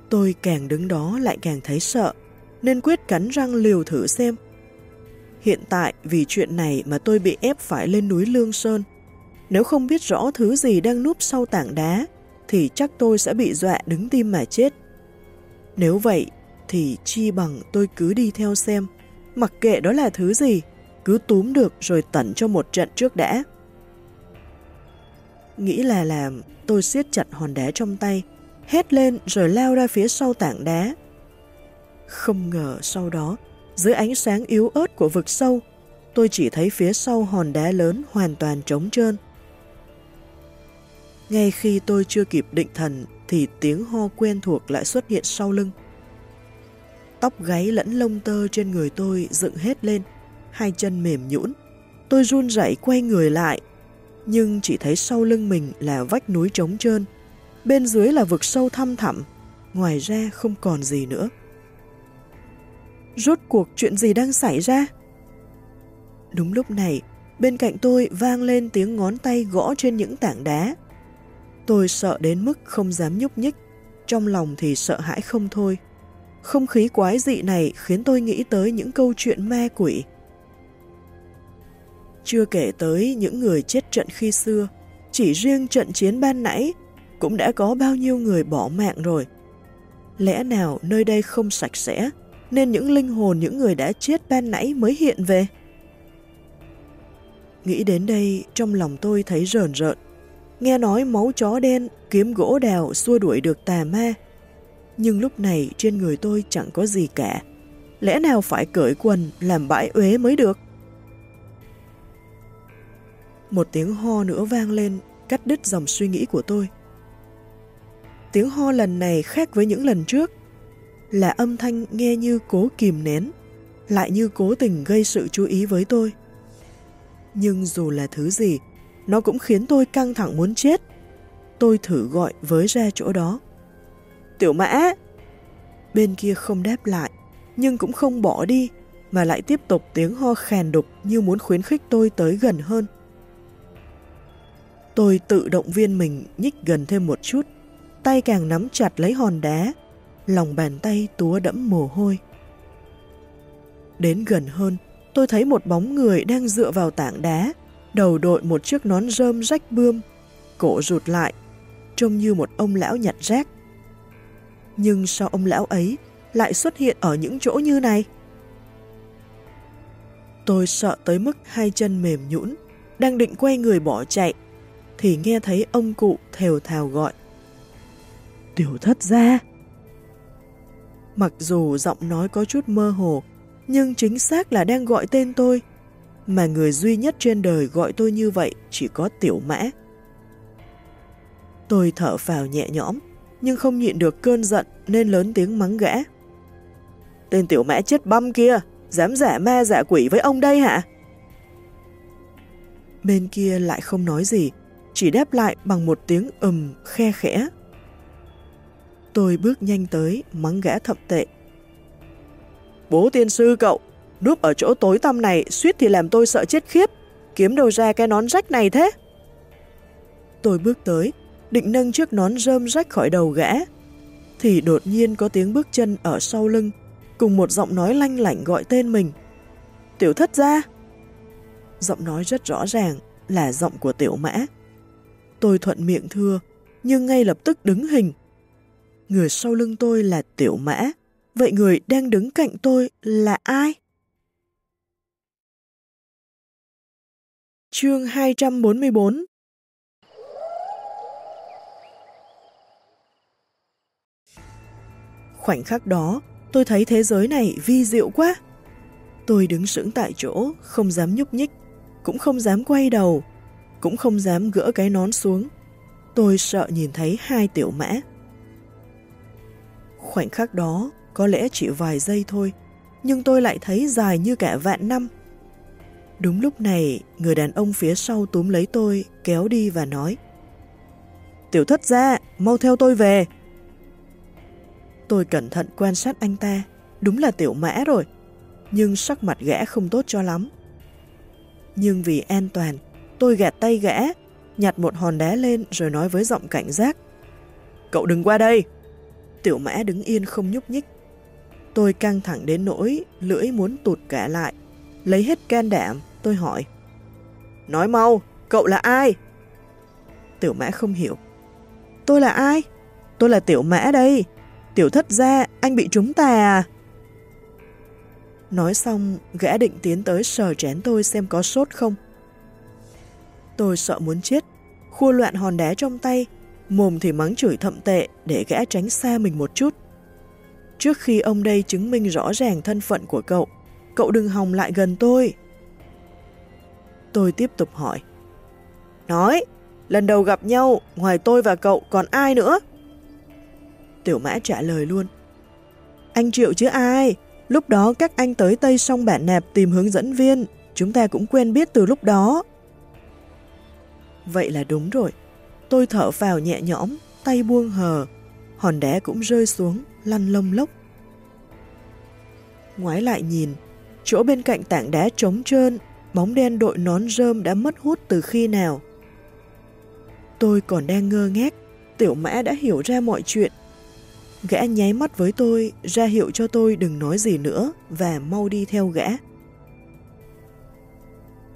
Tôi càng đứng đó lại càng thấy sợ, nên quyết cắn răng liều thử xem. Hiện tại vì chuyện này mà tôi bị ép phải lên núi Lương Sơn. Nếu không biết rõ thứ gì đang núp sau tảng đá, thì chắc tôi sẽ bị dọa đứng tim mà chết. Nếu vậy, thì chi bằng tôi cứ đi theo xem, mặc kệ đó là thứ gì, cứ túm được rồi tẩn cho một trận trước đã. Nghĩ là làm, tôi siết chặt hòn đá trong tay, hét lên rồi lao ra phía sau tảng đá. Không ngờ sau đó, dưới ánh sáng yếu ớt của vực sâu, tôi chỉ thấy phía sau hòn đá lớn hoàn toàn trống trơn. Ngay khi tôi chưa kịp định thần thì tiếng ho quen thuộc lại xuất hiện sau lưng. Tóc gáy lẫn lông tơ trên người tôi dựng hết lên, hai chân mềm nhũn. Tôi run rẩy quay người lại, nhưng chỉ thấy sau lưng mình là vách núi trống trơn, bên dưới là vực sâu thăm thẳm, ngoài ra không còn gì nữa. Rốt cuộc chuyện gì đang xảy ra? Đúng lúc này, bên cạnh tôi vang lên tiếng ngón tay gõ trên những tảng đá. Tôi sợ đến mức không dám nhúc nhích, trong lòng thì sợ hãi không thôi. Không khí quái dị này khiến tôi nghĩ tới những câu chuyện ma quỷ. Chưa kể tới những người chết trận khi xưa, chỉ riêng trận chiến ban nãy cũng đã có bao nhiêu người bỏ mạng rồi. Lẽ nào nơi đây không sạch sẽ, nên những linh hồn những người đã chết ban nãy mới hiện về? Nghĩ đến đây, trong lòng tôi thấy rờn rợn. Nghe nói máu chó đen, kiếm gỗ đào xua đuổi được tà ma. Nhưng lúc này trên người tôi chẳng có gì cả. Lẽ nào phải cởi quần làm bãi uế mới được? Một tiếng ho nữa vang lên, cắt đứt dòng suy nghĩ của tôi. Tiếng ho lần này khác với những lần trước, là âm thanh nghe như cố kìm nén, lại như cố tình gây sự chú ý với tôi. Nhưng dù là thứ gì, nó cũng khiến tôi căng thẳng muốn chết. Tôi thử gọi với ra chỗ đó. Tiểu mã! Bên kia không đáp lại, nhưng cũng không bỏ đi, mà lại tiếp tục tiếng ho khèn đục như muốn khuyến khích tôi tới gần hơn. Tôi tự động viên mình nhích gần thêm một chút, tay càng nắm chặt lấy hòn đá, lòng bàn tay túa đẫm mồ hôi. Đến gần hơn, tôi thấy một bóng người đang dựa vào tảng đá, đầu đội một chiếc nón rơm rách bươm, cổ rụt lại, trông như một ông lão nhặt rác. Nhưng sao ông lão ấy lại xuất hiện ở những chỗ như này? Tôi sợ tới mức hai chân mềm nhũn, đang định quay người bỏ chạy, thì nghe thấy ông cụ thều thào gọi. Tiểu thất ra! Mặc dù giọng nói có chút mơ hồ, nhưng chính xác là đang gọi tên tôi, mà người duy nhất trên đời gọi tôi như vậy chỉ có tiểu mã. Tôi thở phào nhẹ nhõm, nhưng không nhịn được cơn giận nên lớn tiếng mắng gã. Tên tiểu mã chết băm kia, dám giả ma giả quỷ với ông đây hả? Bên kia lại không nói gì, chỉ đáp lại bằng một tiếng ầm khe khẽ. Tôi bước nhanh tới, mắng gã thậm tệ. Bố tiên sư cậu, núp ở chỗ tối tăm này suýt thì làm tôi sợ chết khiếp, kiếm đâu ra cái nón rách này thế? Tôi bước tới, định nâng chiếc nón rơm rách khỏi đầu gã, thì đột nhiên có tiếng bước chân ở sau lưng, cùng một giọng nói lanh lảnh gọi tên mình. Tiểu thất ra! Giọng nói rất rõ ràng là giọng của tiểu mã. Tôi thuận miệng thưa, nhưng ngay lập tức đứng hình người sau lưng tôi là tiểu mã, vậy người đang đứng cạnh tôi là ai? Chương 244 Khoảnh khắc đó, tôi thấy thế giới này vi diệu quá. Tôi đứng sững tại chỗ, không dám nhúc nhích, cũng không dám quay đầu, cũng không dám gỡ cái nón xuống. Tôi sợ nhìn thấy hai tiểu mã. Khoảnh khắc đó có lẽ chỉ vài giây thôi, nhưng tôi lại thấy dài như cả vạn năm. Đúng lúc này, người đàn ông phía sau túm lấy tôi, kéo đi và nói Tiểu thất ra, mau theo tôi về. Tôi cẩn thận quan sát anh ta, đúng là tiểu mã rồi, nhưng sắc mặt gã không tốt cho lắm. Nhưng vì an toàn, tôi gạt tay gã, nhặt một hòn đá lên rồi nói với giọng cảnh giác. Cậu đừng qua đây! Tiểu mã đứng yên không nhúc nhích. Tôi căng thẳng đến nỗi, lưỡi muốn tụt cả lại. Lấy hết can đảm, tôi hỏi. Nói mau, cậu là ai? Tiểu mã không hiểu. Tôi là ai? Tôi là tiểu mã đây. Tiểu thất ra, anh bị trúng tà à? Nói xong, gã định tiến tới sờ chén tôi xem có sốt không. Tôi sợ muốn chết, khua loạn hòn đá trong tay, mồm thì mắng chửi thậm tệ để gã tránh xa mình một chút. Trước khi ông đây chứng minh rõ ràng thân phận của cậu, cậu đừng hòng lại gần tôi. Tôi tiếp tục hỏi. Nói, lần đầu gặp nhau, ngoài tôi và cậu còn ai nữa? Tiểu mã trả lời luôn. Anh Triệu chứ ai? Lúc đó các anh tới Tây sông Bản Nạp tìm hướng dẫn viên, chúng ta cũng quen biết từ lúc đó. Vậy là đúng rồi. Tôi thở vào nhẹ nhõm, tay buông hờ, hòn đá cũng rơi xuống, lăn lông lốc. Ngoái lại nhìn, chỗ bên cạnh tảng đá trống trơn, bóng đen đội nón rơm đã mất hút từ khi nào. Tôi còn đang ngơ ngác, tiểu mã đã hiểu ra mọi chuyện. Gã nháy mắt với tôi, ra hiệu cho tôi đừng nói gì nữa và mau đi theo gã.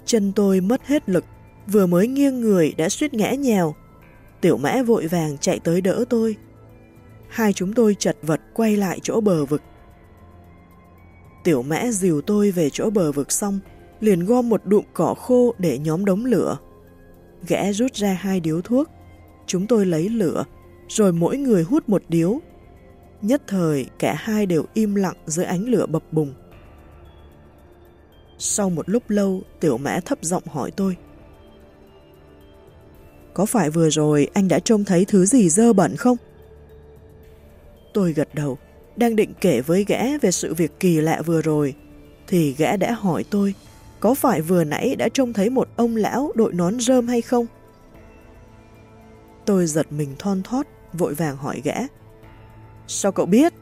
Chân tôi mất hết lực, vừa mới nghiêng người đã suýt ngã nhào. Tiểu mã vội vàng chạy tới đỡ tôi. Hai chúng tôi chật vật quay lại chỗ bờ vực. Tiểu mã dìu tôi về chỗ bờ vực xong, liền gom một đụm cỏ khô để nhóm đống lửa. Gã rút ra hai điếu thuốc. Chúng tôi lấy lửa, rồi mỗi người hút một điếu. Nhất thời, cả hai đều im lặng dưới ánh lửa bập bùng. Sau một lúc lâu, tiểu mã thấp giọng hỏi tôi. Có phải vừa rồi anh đã trông thấy thứ gì dơ bẩn không? Tôi gật đầu, đang định kể với gã về sự việc kỳ lạ vừa rồi, thì gã đã hỏi tôi có phải vừa nãy đã trông thấy một ông lão đội nón rơm hay không? Tôi giật mình thon thót, vội vàng hỏi gã. Sao cậu biết?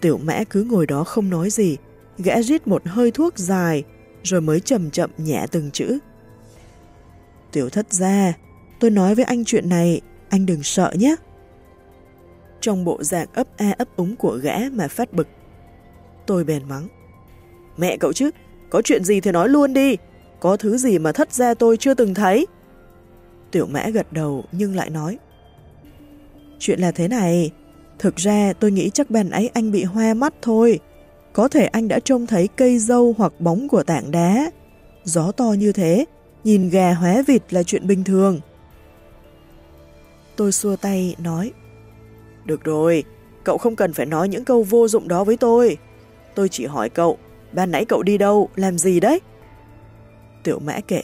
Tiểu mã cứ ngồi đó không nói gì, gã rít một hơi thuốc dài, rồi mới chậm chậm nhẹ từng chữ. Tiểu thất ra, tôi nói với anh chuyện này, anh đừng sợ nhé. Trong bộ dạng ấp a ấp úng của gã mà phát bực. Tôi bèn mắng. Mẹ cậu chứ, có chuyện gì thì nói luôn đi, có thứ gì mà thất ra tôi chưa từng thấy. Tiểu mã gật đầu nhưng lại nói. Chuyện là thế này, thực ra tôi nghĩ chắc bèn ấy anh bị hoa mắt thôi. Có thể anh đã trông thấy cây dâu hoặc bóng của tảng đá. Gió to như thế, nhìn gà hóa vịt là chuyện bình thường. Tôi xua tay, nói Được rồi, cậu không cần phải nói những câu vô dụng đó với tôi. Tôi chỉ hỏi cậu, ban nãy cậu đi đâu, làm gì đấy? Tiểu mã kể,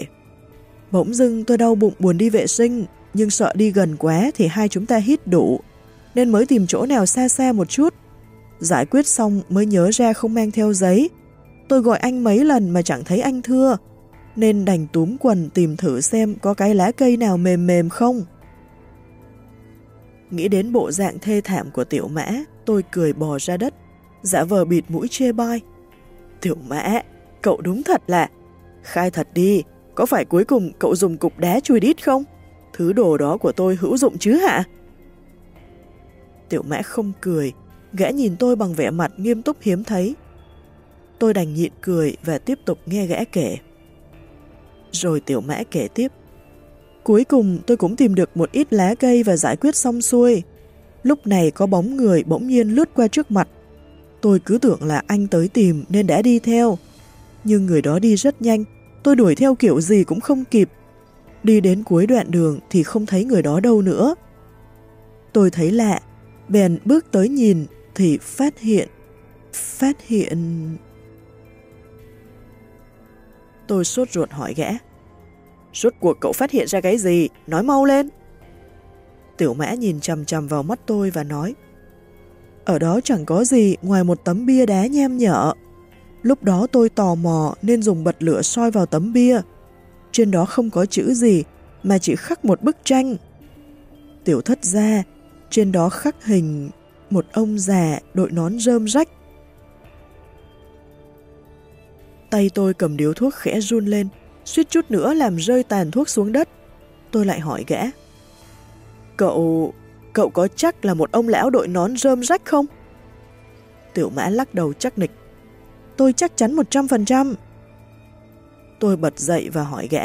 bỗng dưng tôi đau bụng buồn đi vệ sinh, nhưng sợ đi gần quá thì hai chúng ta hít đủ, nên mới tìm chỗ nào xa xa một chút. Giải quyết xong mới nhớ ra không mang theo giấy. Tôi gọi anh mấy lần mà chẳng thấy anh thưa, nên đành túm quần tìm thử xem có cái lá cây nào mềm mềm không. Nghĩ đến bộ dạng thê thảm của tiểu mã, tôi cười bò ra đất, giả vờ bịt mũi chê bai. Tiểu mã, cậu đúng thật là... Khai thật đi, có phải cuối cùng cậu dùng cục đá chui đít không? Thứ đồ đó của tôi hữu dụng chứ hả? Tiểu mã không cười, gã nhìn tôi bằng vẻ mặt nghiêm túc hiếm thấy. Tôi đành nhịn cười và tiếp tục nghe gã kể. Rồi tiểu mã kể tiếp. Cuối cùng tôi cũng tìm được một ít lá cây và giải quyết xong xuôi. Lúc này có bóng người bỗng nhiên lướt qua trước mặt. Tôi cứ tưởng là anh tới tìm nên đã đi theo. Nhưng người đó đi rất nhanh, tôi đuổi theo kiểu gì cũng không kịp. Đi đến cuối đoạn đường thì không thấy người đó đâu nữa. Tôi thấy lạ, bèn bước tới nhìn thì phát hiện, phát hiện... Tôi sốt ruột hỏi gã. Rốt cuộc cậu phát hiện ra cái gì? Nói mau lên. Tiểu mã nhìn chầm chầm vào mắt tôi và nói Ở đó chẳng có gì ngoài một tấm bia đá nhem nhở. Lúc đó tôi tò mò nên dùng bật lửa soi vào tấm bia. Trên đó không có chữ gì mà chỉ khắc một bức tranh. Tiểu thất ra, trên đó khắc hình một ông già đội nón rơm rách. Tay tôi cầm điếu thuốc khẽ run lên, suýt chút nữa làm rơi tàn thuốc xuống đất. Tôi lại hỏi gã. Cậu... cậu có chắc là một ông lão đội nón rơm rách không? Tiểu mã lắc đầu chắc nịch. Tôi chắc chắn 100%. Tôi bật dậy và hỏi gã.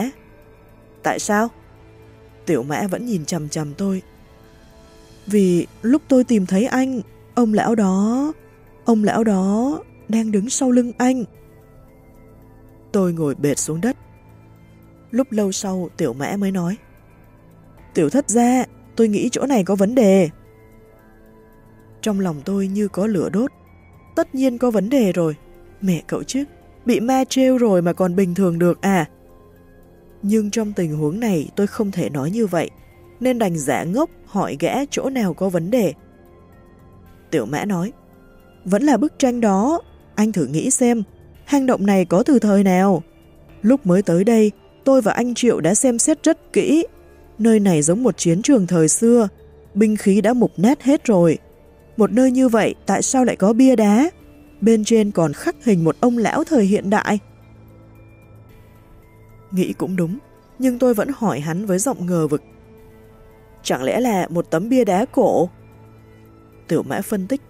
Tại sao? Tiểu mã vẫn nhìn chầm chầm tôi. Vì lúc tôi tìm thấy anh, ông lão đó, ông lão đó đang đứng sau lưng anh. Tôi ngồi bệt xuống đất. Lúc lâu sau tiểu mã mới nói. Tiểu thất ra, tôi nghĩ chỗ này có vấn đề. Trong lòng tôi như có lửa đốt. Tất nhiên có vấn đề rồi. Mẹ cậu chứ, bị ma trêu rồi mà còn bình thường được à? Nhưng trong tình huống này tôi không thể nói như vậy, nên đành giả ngốc hỏi gã chỗ nào có vấn đề. Tiểu mã nói, vẫn là bức tranh đó, anh thử nghĩ xem, hang động này có từ thời nào? Lúc mới tới đây, tôi và anh Triệu đã xem xét rất kỹ. Nơi này giống một chiến trường thời xưa, binh khí đã mục nát hết rồi. Một nơi như vậy tại sao lại có bia đá? Bên trên còn khắc hình một ông lão thời hiện đại. Nghĩ cũng đúng, nhưng tôi vẫn hỏi hắn với giọng ngờ vực. Chẳng lẽ là một tấm bia đá cổ? Tiểu mã phân tích.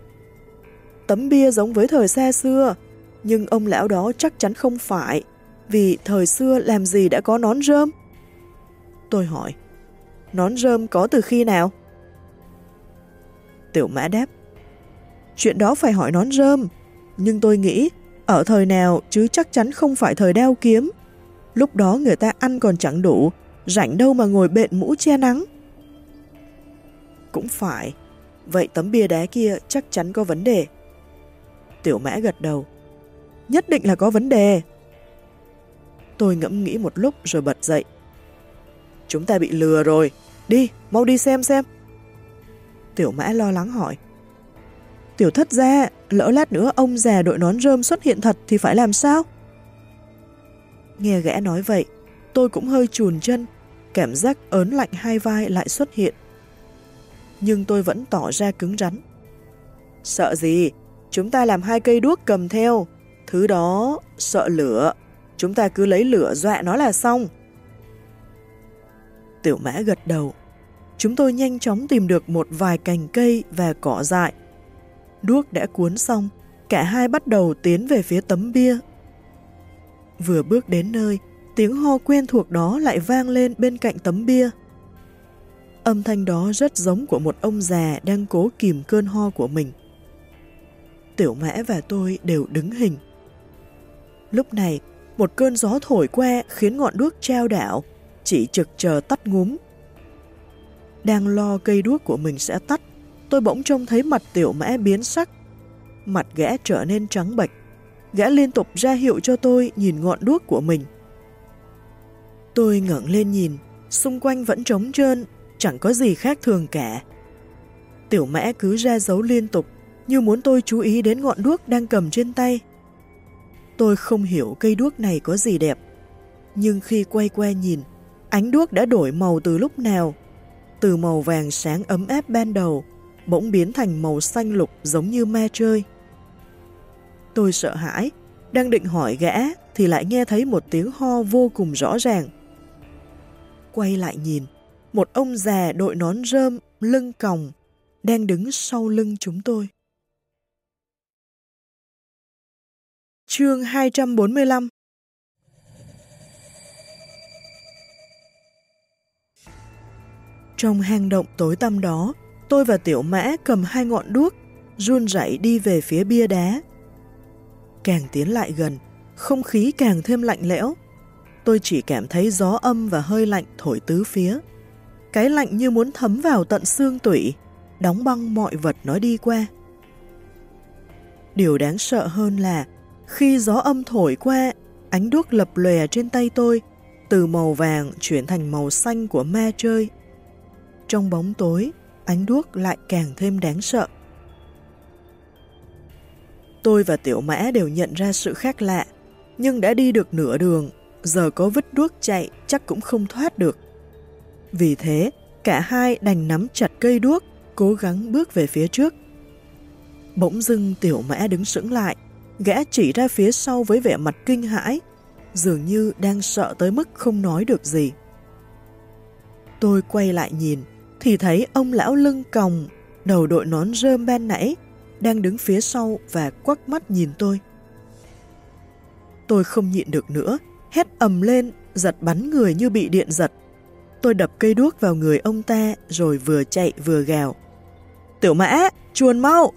Tấm bia giống với thời xa xưa, nhưng ông lão đó chắc chắn không phải, vì thời xưa làm gì đã có nón rơm? Tôi hỏi, nón rơm có từ khi nào? Tiểu mã đáp, chuyện đó phải hỏi nón rơm, nhưng tôi nghĩ ở thời nào chứ chắc chắn không phải thời đeo kiếm. Lúc đó người ta ăn còn chẳng đủ, rảnh đâu mà ngồi bện mũ che nắng. Cũng phải, vậy tấm bia đá kia chắc chắn có vấn đề. Tiểu mã gật đầu. Nhất định là có vấn đề. Tôi ngẫm nghĩ một lúc rồi bật dậy. Chúng ta bị lừa rồi. Đi, mau đi xem xem. Tiểu mã lo lắng hỏi. Tiểu thất ra, lỡ lát nữa ông già đội nón rơm xuất hiện thật thì phải làm sao? Nghe gã nói vậy, tôi cũng hơi chùn chân, cảm giác ớn lạnh hai vai lại xuất hiện. Nhưng tôi vẫn tỏ ra cứng rắn. Sợ gì? Chúng ta làm hai cây đuốc cầm theo. Thứ đó, sợ lửa. Chúng ta cứ lấy lửa dọa nó là xong. Tiểu mã gật đầu. Chúng tôi nhanh chóng tìm được một vài cành cây và cỏ dại. Đuốc đã cuốn xong, cả hai bắt đầu tiến về phía tấm bia Vừa bước đến nơi, tiếng ho quen thuộc đó lại vang lên bên cạnh tấm bia. Âm thanh đó rất giống của một ông già đang cố kìm cơn ho của mình. Tiểu mã và tôi đều đứng hình. Lúc này, một cơn gió thổi qua khiến ngọn đuốc treo đảo, chỉ trực chờ tắt ngúm. Đang lo cây đuốc của mình sẽ tắt, tôi bỗng trông thấy mặt tiểu mã biến sắc. Mặt gã trở nên trắng bệch, gã liên tục ra hiệu cho tôi nhìn ngọn đuốc của mình. Tôi ngẩng lên nhìn, xung quanh vẫn trống trơn, chẳng có gì khác thường cả. Tiểu mã cứ ra dấu liên tục, như muốn tôi chú ý đến ngọn đuốc đang cầm trên tay. Tôi không hiểu cây đuốc này có gì đẹp, nhưng khi quay qua nhìn, ánh đuốc đã đổi màu từ lúc nào. Từ màu vàng sáng ấm áp ban đầu, bỗng biến thành màu xanh lục giống như ma chơi. Tôi sợ hãi, đang định hỏi gã thì lại nghe thấy một tiếng ho vô cùng rõ ràng. Quay lại nhìn, một ông già đội nón rơm, lưng còng, đang đứng sau lưng chúng tôi. Chương 245 Trong hang động tối tăm đó, Tôi và tiểu mã cầm hai ngọn đuốc, run rẩy đi về phía bia đá. Càng tiến lại gần, không khí càng thêm lạnh lẽo. Tôi chỉ cảm thấy gió âm và hơi lạnh thổi tứ phía. Cái lạnh như muốn thấm vào tận xương tủy, đóng băng mọi vật nó đi qua. Điều đáng sợ hơn là khi gió âm thổi qua, ánh đuốc lập lòe trên tay tôi, từ màu vàng chuyển thành màu xanh của ma chơi. Trong bóng tối, ánh đuốc lại càng thêm đáng sợ. Tôi và Tiểu Mã đều nhận ra sự khác lạ, nhưng đã đi được nửa đường, giờ có vứt đuốc chạy chắc cũng không thoát được. Vì thế, cả hai đành nắm chặt cây đuốc, cố gắng bước về phía trước. Bỗng dưng Tiểu Mã đứng sững lại, gã chỉ ra phía sau với vẻ mặt kinh hãi, dường như đang sợ tới mức không nói được gì. Tôi quay lại nhìn, thì thấy ông lão lưng còng, đầu đội nón rơm ban nãy, đang đứng phía sau và quắc mắt nhìn tôi. Tôi không nhịn được nữa, hét ầm lên, giật bắn người như bị điện giật. Tôi đập cây đuốc vào người ông ta rồi vừa chạy vừa gào. Tiểu mã, chuồn mau!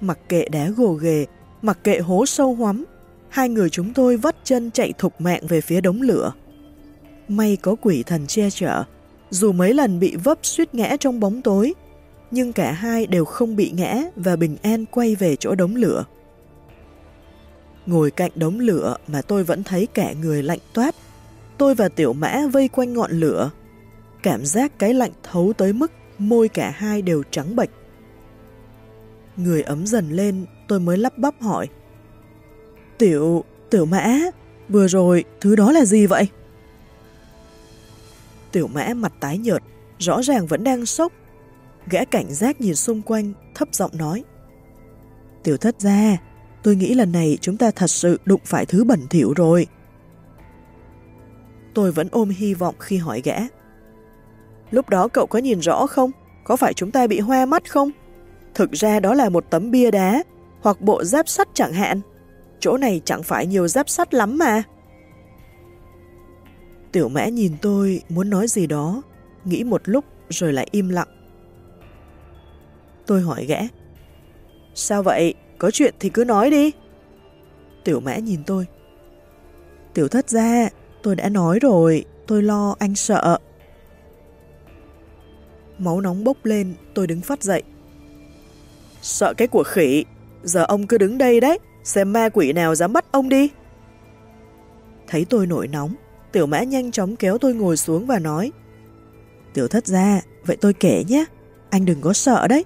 Mặc kệ đá gồ ghề, mặc kệ hố sâu hoắm, hai người chúng tôi vắt chân chạy thục mạng về phía đống lửa. May có quỷ thần che chở, dù mấy lần bị vấp suýt ngã trong bóng tối, nhưng cả hai đều không bị ngã và bình an quay về chỗ đống lửa. Ngồi cạnh đống lửa mà tôi vẫn thấy cả người lạnh toát. Tôi và tiểu mã vây quanh ngọn lửa. Cảm giác cái lạnh thấu tới mức môi cả hai đều trắng bệch. Người ấm dần lên, tôi mới lắp bắp hỏi. Tiểu, tiểu mã, vừa rồi thứ đó là gì vậy? Tiểu mã mặt tái nhợt, rõ ràng vẫn đang sốc. Gã cảnh giác nhìn xung quanh, thấp giọng nói. Tiểu thất ra, tôi nghĩ lần này chúng ta thật sự đụng phải thứ bẩn thỉu rồi. Tôi vẫn ôm hy vọng khi hỏi gã. Lúc đó cậu có nhìn rõ không? Có phải chúng ta bị hoa mắt không? Thực ra đó là một tấm bia đá, hoặc bộ giáp sắt chẳng hạn. Chỗ này chẳng phải nhiều giáp sắt lắm mà. Tiểu mã nhìn tôi muốn nói gì đó, nghĩ một lúc rồi lại im lặng. Tôi hỏi gã. Sao vậy? Có chuyện thì cứ nói đi. Tiểu mã nhìn tôi. Tiểu thất ra, tôi đã nói rồi, tôi lo anh sợ. Máu nóng bốc lên, tôi đứng phát dậy. Sợ cái của khỉ, giờ ông cứ đứng đây đấy, xem ma quỷ nào dám bắt ông đi. Thấy tôi nổi nóng, tiểu mã nhanh chóng kéo tôi ngồi xuống và nói Tiểu thất ra, vậy tôi kể nhé, anh đừng có sợ đấy.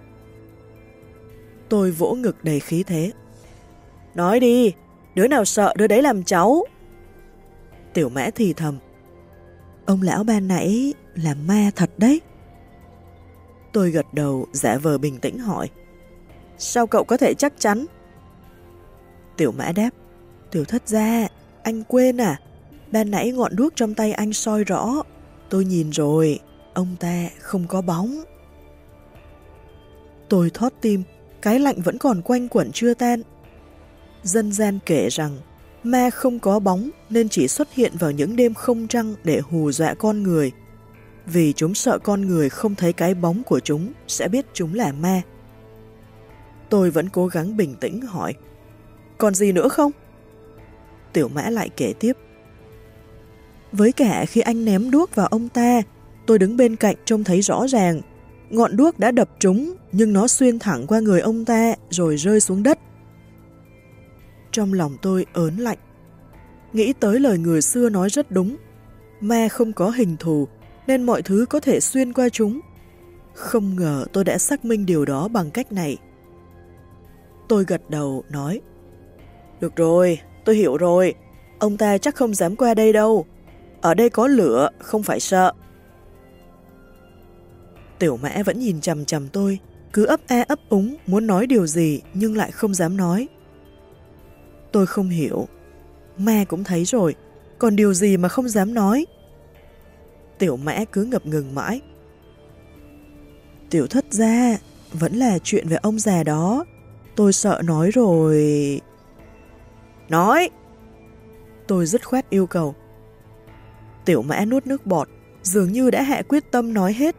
Tôi vỗ ngực đầy khí thế. Nói đi, đứa nào sợ đứa đấy làm cháu. Tiểu mã thì thầm. Ông lão ban nãy là ma thật đấy. Tôi gật đầu giả vờ bình tĩnh hỏi. Sao cậu có thể chắc chắn? Tiểu mã đáp. Tiểu thất ra, anh quên à? Ban nãy ngọn đuốc trong tay anh soi rõ. Tôi nhìn rồi, ông ta không có bóng. Tôi thót tim, cái lạnh vẫn còn quanh quẩn chưa tan. Dân gian kể rằng, ma không có bóng nên chỉ xuất hiện vào những đêm không trăng để hù dọa con người. Vì chúng sợ con người không thấy cái bóng của chúng sẽ biết chúng là ma. Tôi vẫn cố gắng bình tĩnh hỏi, còn gì nữa không? Tiểu mã lại kể tiếp. Với cả khi anh ném đuốc vào ông ta, tôi đứng bên cạnh trông thấy rõ ràng. Ngọn đuốc đã đập trúng, nhưng nó xuyên thẳng qua người ông ta rồi rơi xuống đất. Trong lòng tôi ớn lạnh. Nghĩ tới lời người xưa nói rất đúng. Ma không có hình thù, nên mọi thứ có thể xuyên qua chúng. Không ngờ tôi đã xác minh điều đó bằng cách này. Tôi gật đầu, nói Được rồi, tôi hiểu rồi. Ông ta chắc không dám qua đây đâu. Ở đây có lửa, không phải sợ. Tiểu mã vẫn nhìn chầm chầm tôi, cứ ấp e ấp úng muốn nói điều gì nhưng lại không dám nói. Tôi không hiểu. Ma cũng thấy rồi, còn điều gì mà không dám nói? Tiểu mã cứ ngập ngừng mãi. Tiểu thất ra, vẫn là chuyện về ông già đó. Tôi sợ nói rồi... Nói! Tôi dứt khoát yêu cầu. Tiểu mã nuốt nước bọt, dường như đã hạ quyết tâm nói hết.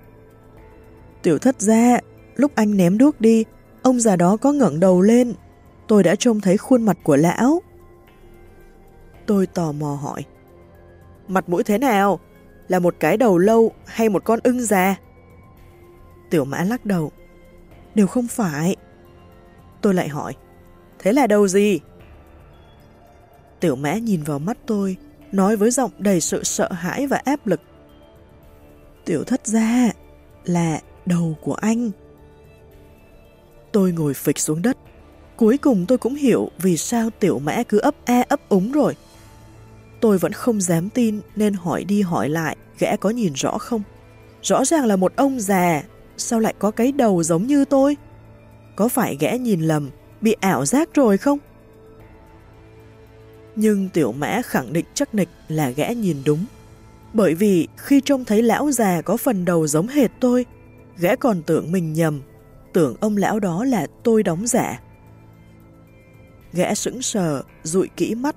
Tiểu thất ra, lúc anh ném đuốc đi, ông già đó có ngẩng đầu lên. Tôi đã trông thấy khuôn mặt của lão. Tôi tò mò hỏi. Mặt mũi thế nào? Là một cái đầu lâu hay một con ưng già? Tiểu mã lắc đầu. Đều không phải. Tôi lại hỏi. Thế là đầu gì? Tiểu mã nhìn vào mắt tôi, nói với giọng đầy sự sợ hãi và áp lực. Tiểu thất ra là đầu của anh. Tôi ngồi phịch xuống đất. Cuối cùng tôi cũng hiểu vì sao tiểu mã cứ ấp e ấp úng rồi. Tôi vẫn không dám tin nên hỏi đi hỏi lại gã có nhìn rõ không. Rõ ràng là một ông già, sao lại có cái đầu giống như tôi? Có phải gã nhìn lầm, bị ảo giác rồi không? Nhưng tiểu mã khẳng định chắc nịch là gã nhìn đúng. Bởi vì khi trông thấy lão già có phần đầu giống hệt tôi, gã còn tưởng mình nhầm, tưởng ông lão đó là tôi đóng giả. Gã sững sờ, rụi kỹ mắt,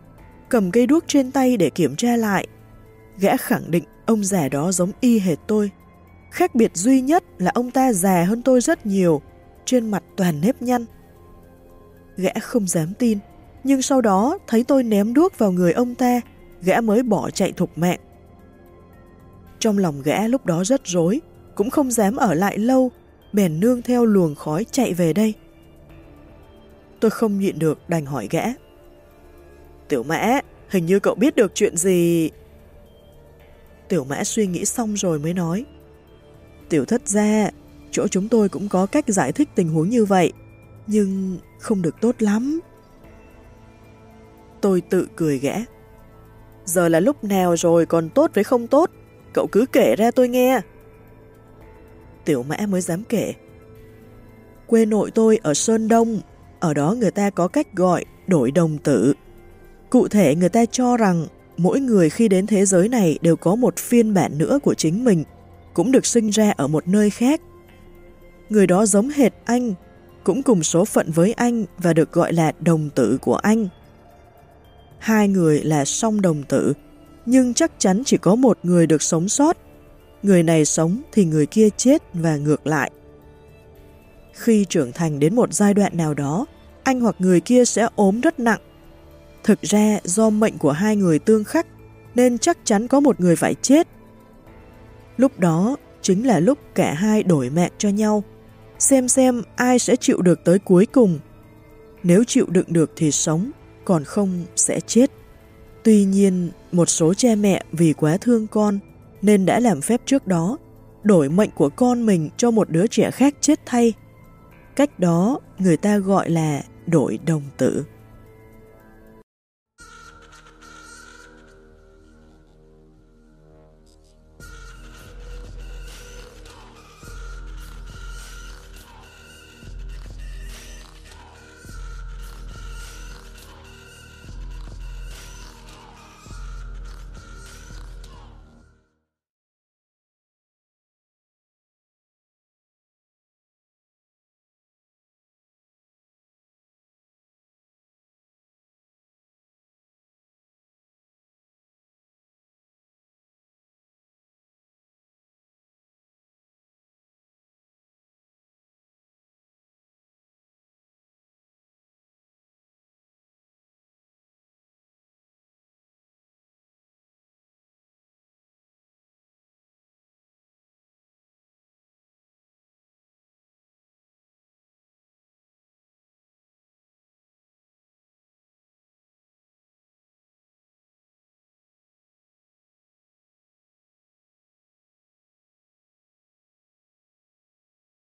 cầm cây đuốc trên tay để kiểm tra lại. Gã khẳng định ông già đó giống y hệt tôi. Khác biệt duy nhất là ông ta già hơn tôi rất nhiều, trên mặt toàn nếp nhăn. Gã không dám tin, nhưng sau đó thấy tôi ném đuốc vào người ông ta, gã mới bỏ chạy thục mạng. Trong lòng gã lúc đó rất rối, cũng không dám ở lại lâu, bèn nương theo luồng khói chạy về đây. Tôi không nhịn được đành hỏi gã. Tiểu mã, hình như cậu biết được chuyện gì... Tiểu mã suy nghĩ xong rồi mới nói. Tiểu thất ra, chỗ chúng tôi cũng có cách giải thích tình huống như vậy, nhưng không được tốt lắm. Tôi tự cười ghẽ Giờ là lúc nào rồi còn tốt với không tốt, cậu cứ kể ra tôi nghe. Tiểu mã mới dám kể. Quê nội tôi ở Sơn Đông, ở đó người ta có cách gọi đổi đồng tử. Cụ thể người ta cho rằng mỗi người khi đến thế giới này đều có một phiên bản nữa của chính mình, cũng được sinh ra ở một nơi khác. Người đó giống hệt anh, cũng cùng số phận với anh và được gọi là đồng tử của anh. Hai người là song đồng tử, nhưng chắc chắn chỉ có một người được sống sót. Người này sống thì người kia chết và ngược lại. Khi trưởng thành đến một giai đoạn nào đó, anh hoặc người kia sẽ ốm rất nặng. Thực ra do mệnh của hai người tương khắc nên chắc chắn có một người phải chết. Lúc đó chính là lúc cả hai đổi mạng cho nhau, xem xem ai sẽ chịu được tới cuối cùng. Nếu chịu đựng được thì sống, còn không sẽ chết. Tuy nhiên, một số cha mẹ vì quá thương con nên đã làm phép trước đó, đổi mệnh của con mình cho một đứa trẻ khác chết thay. Cách đó người ta gọi là đổi đồng tử.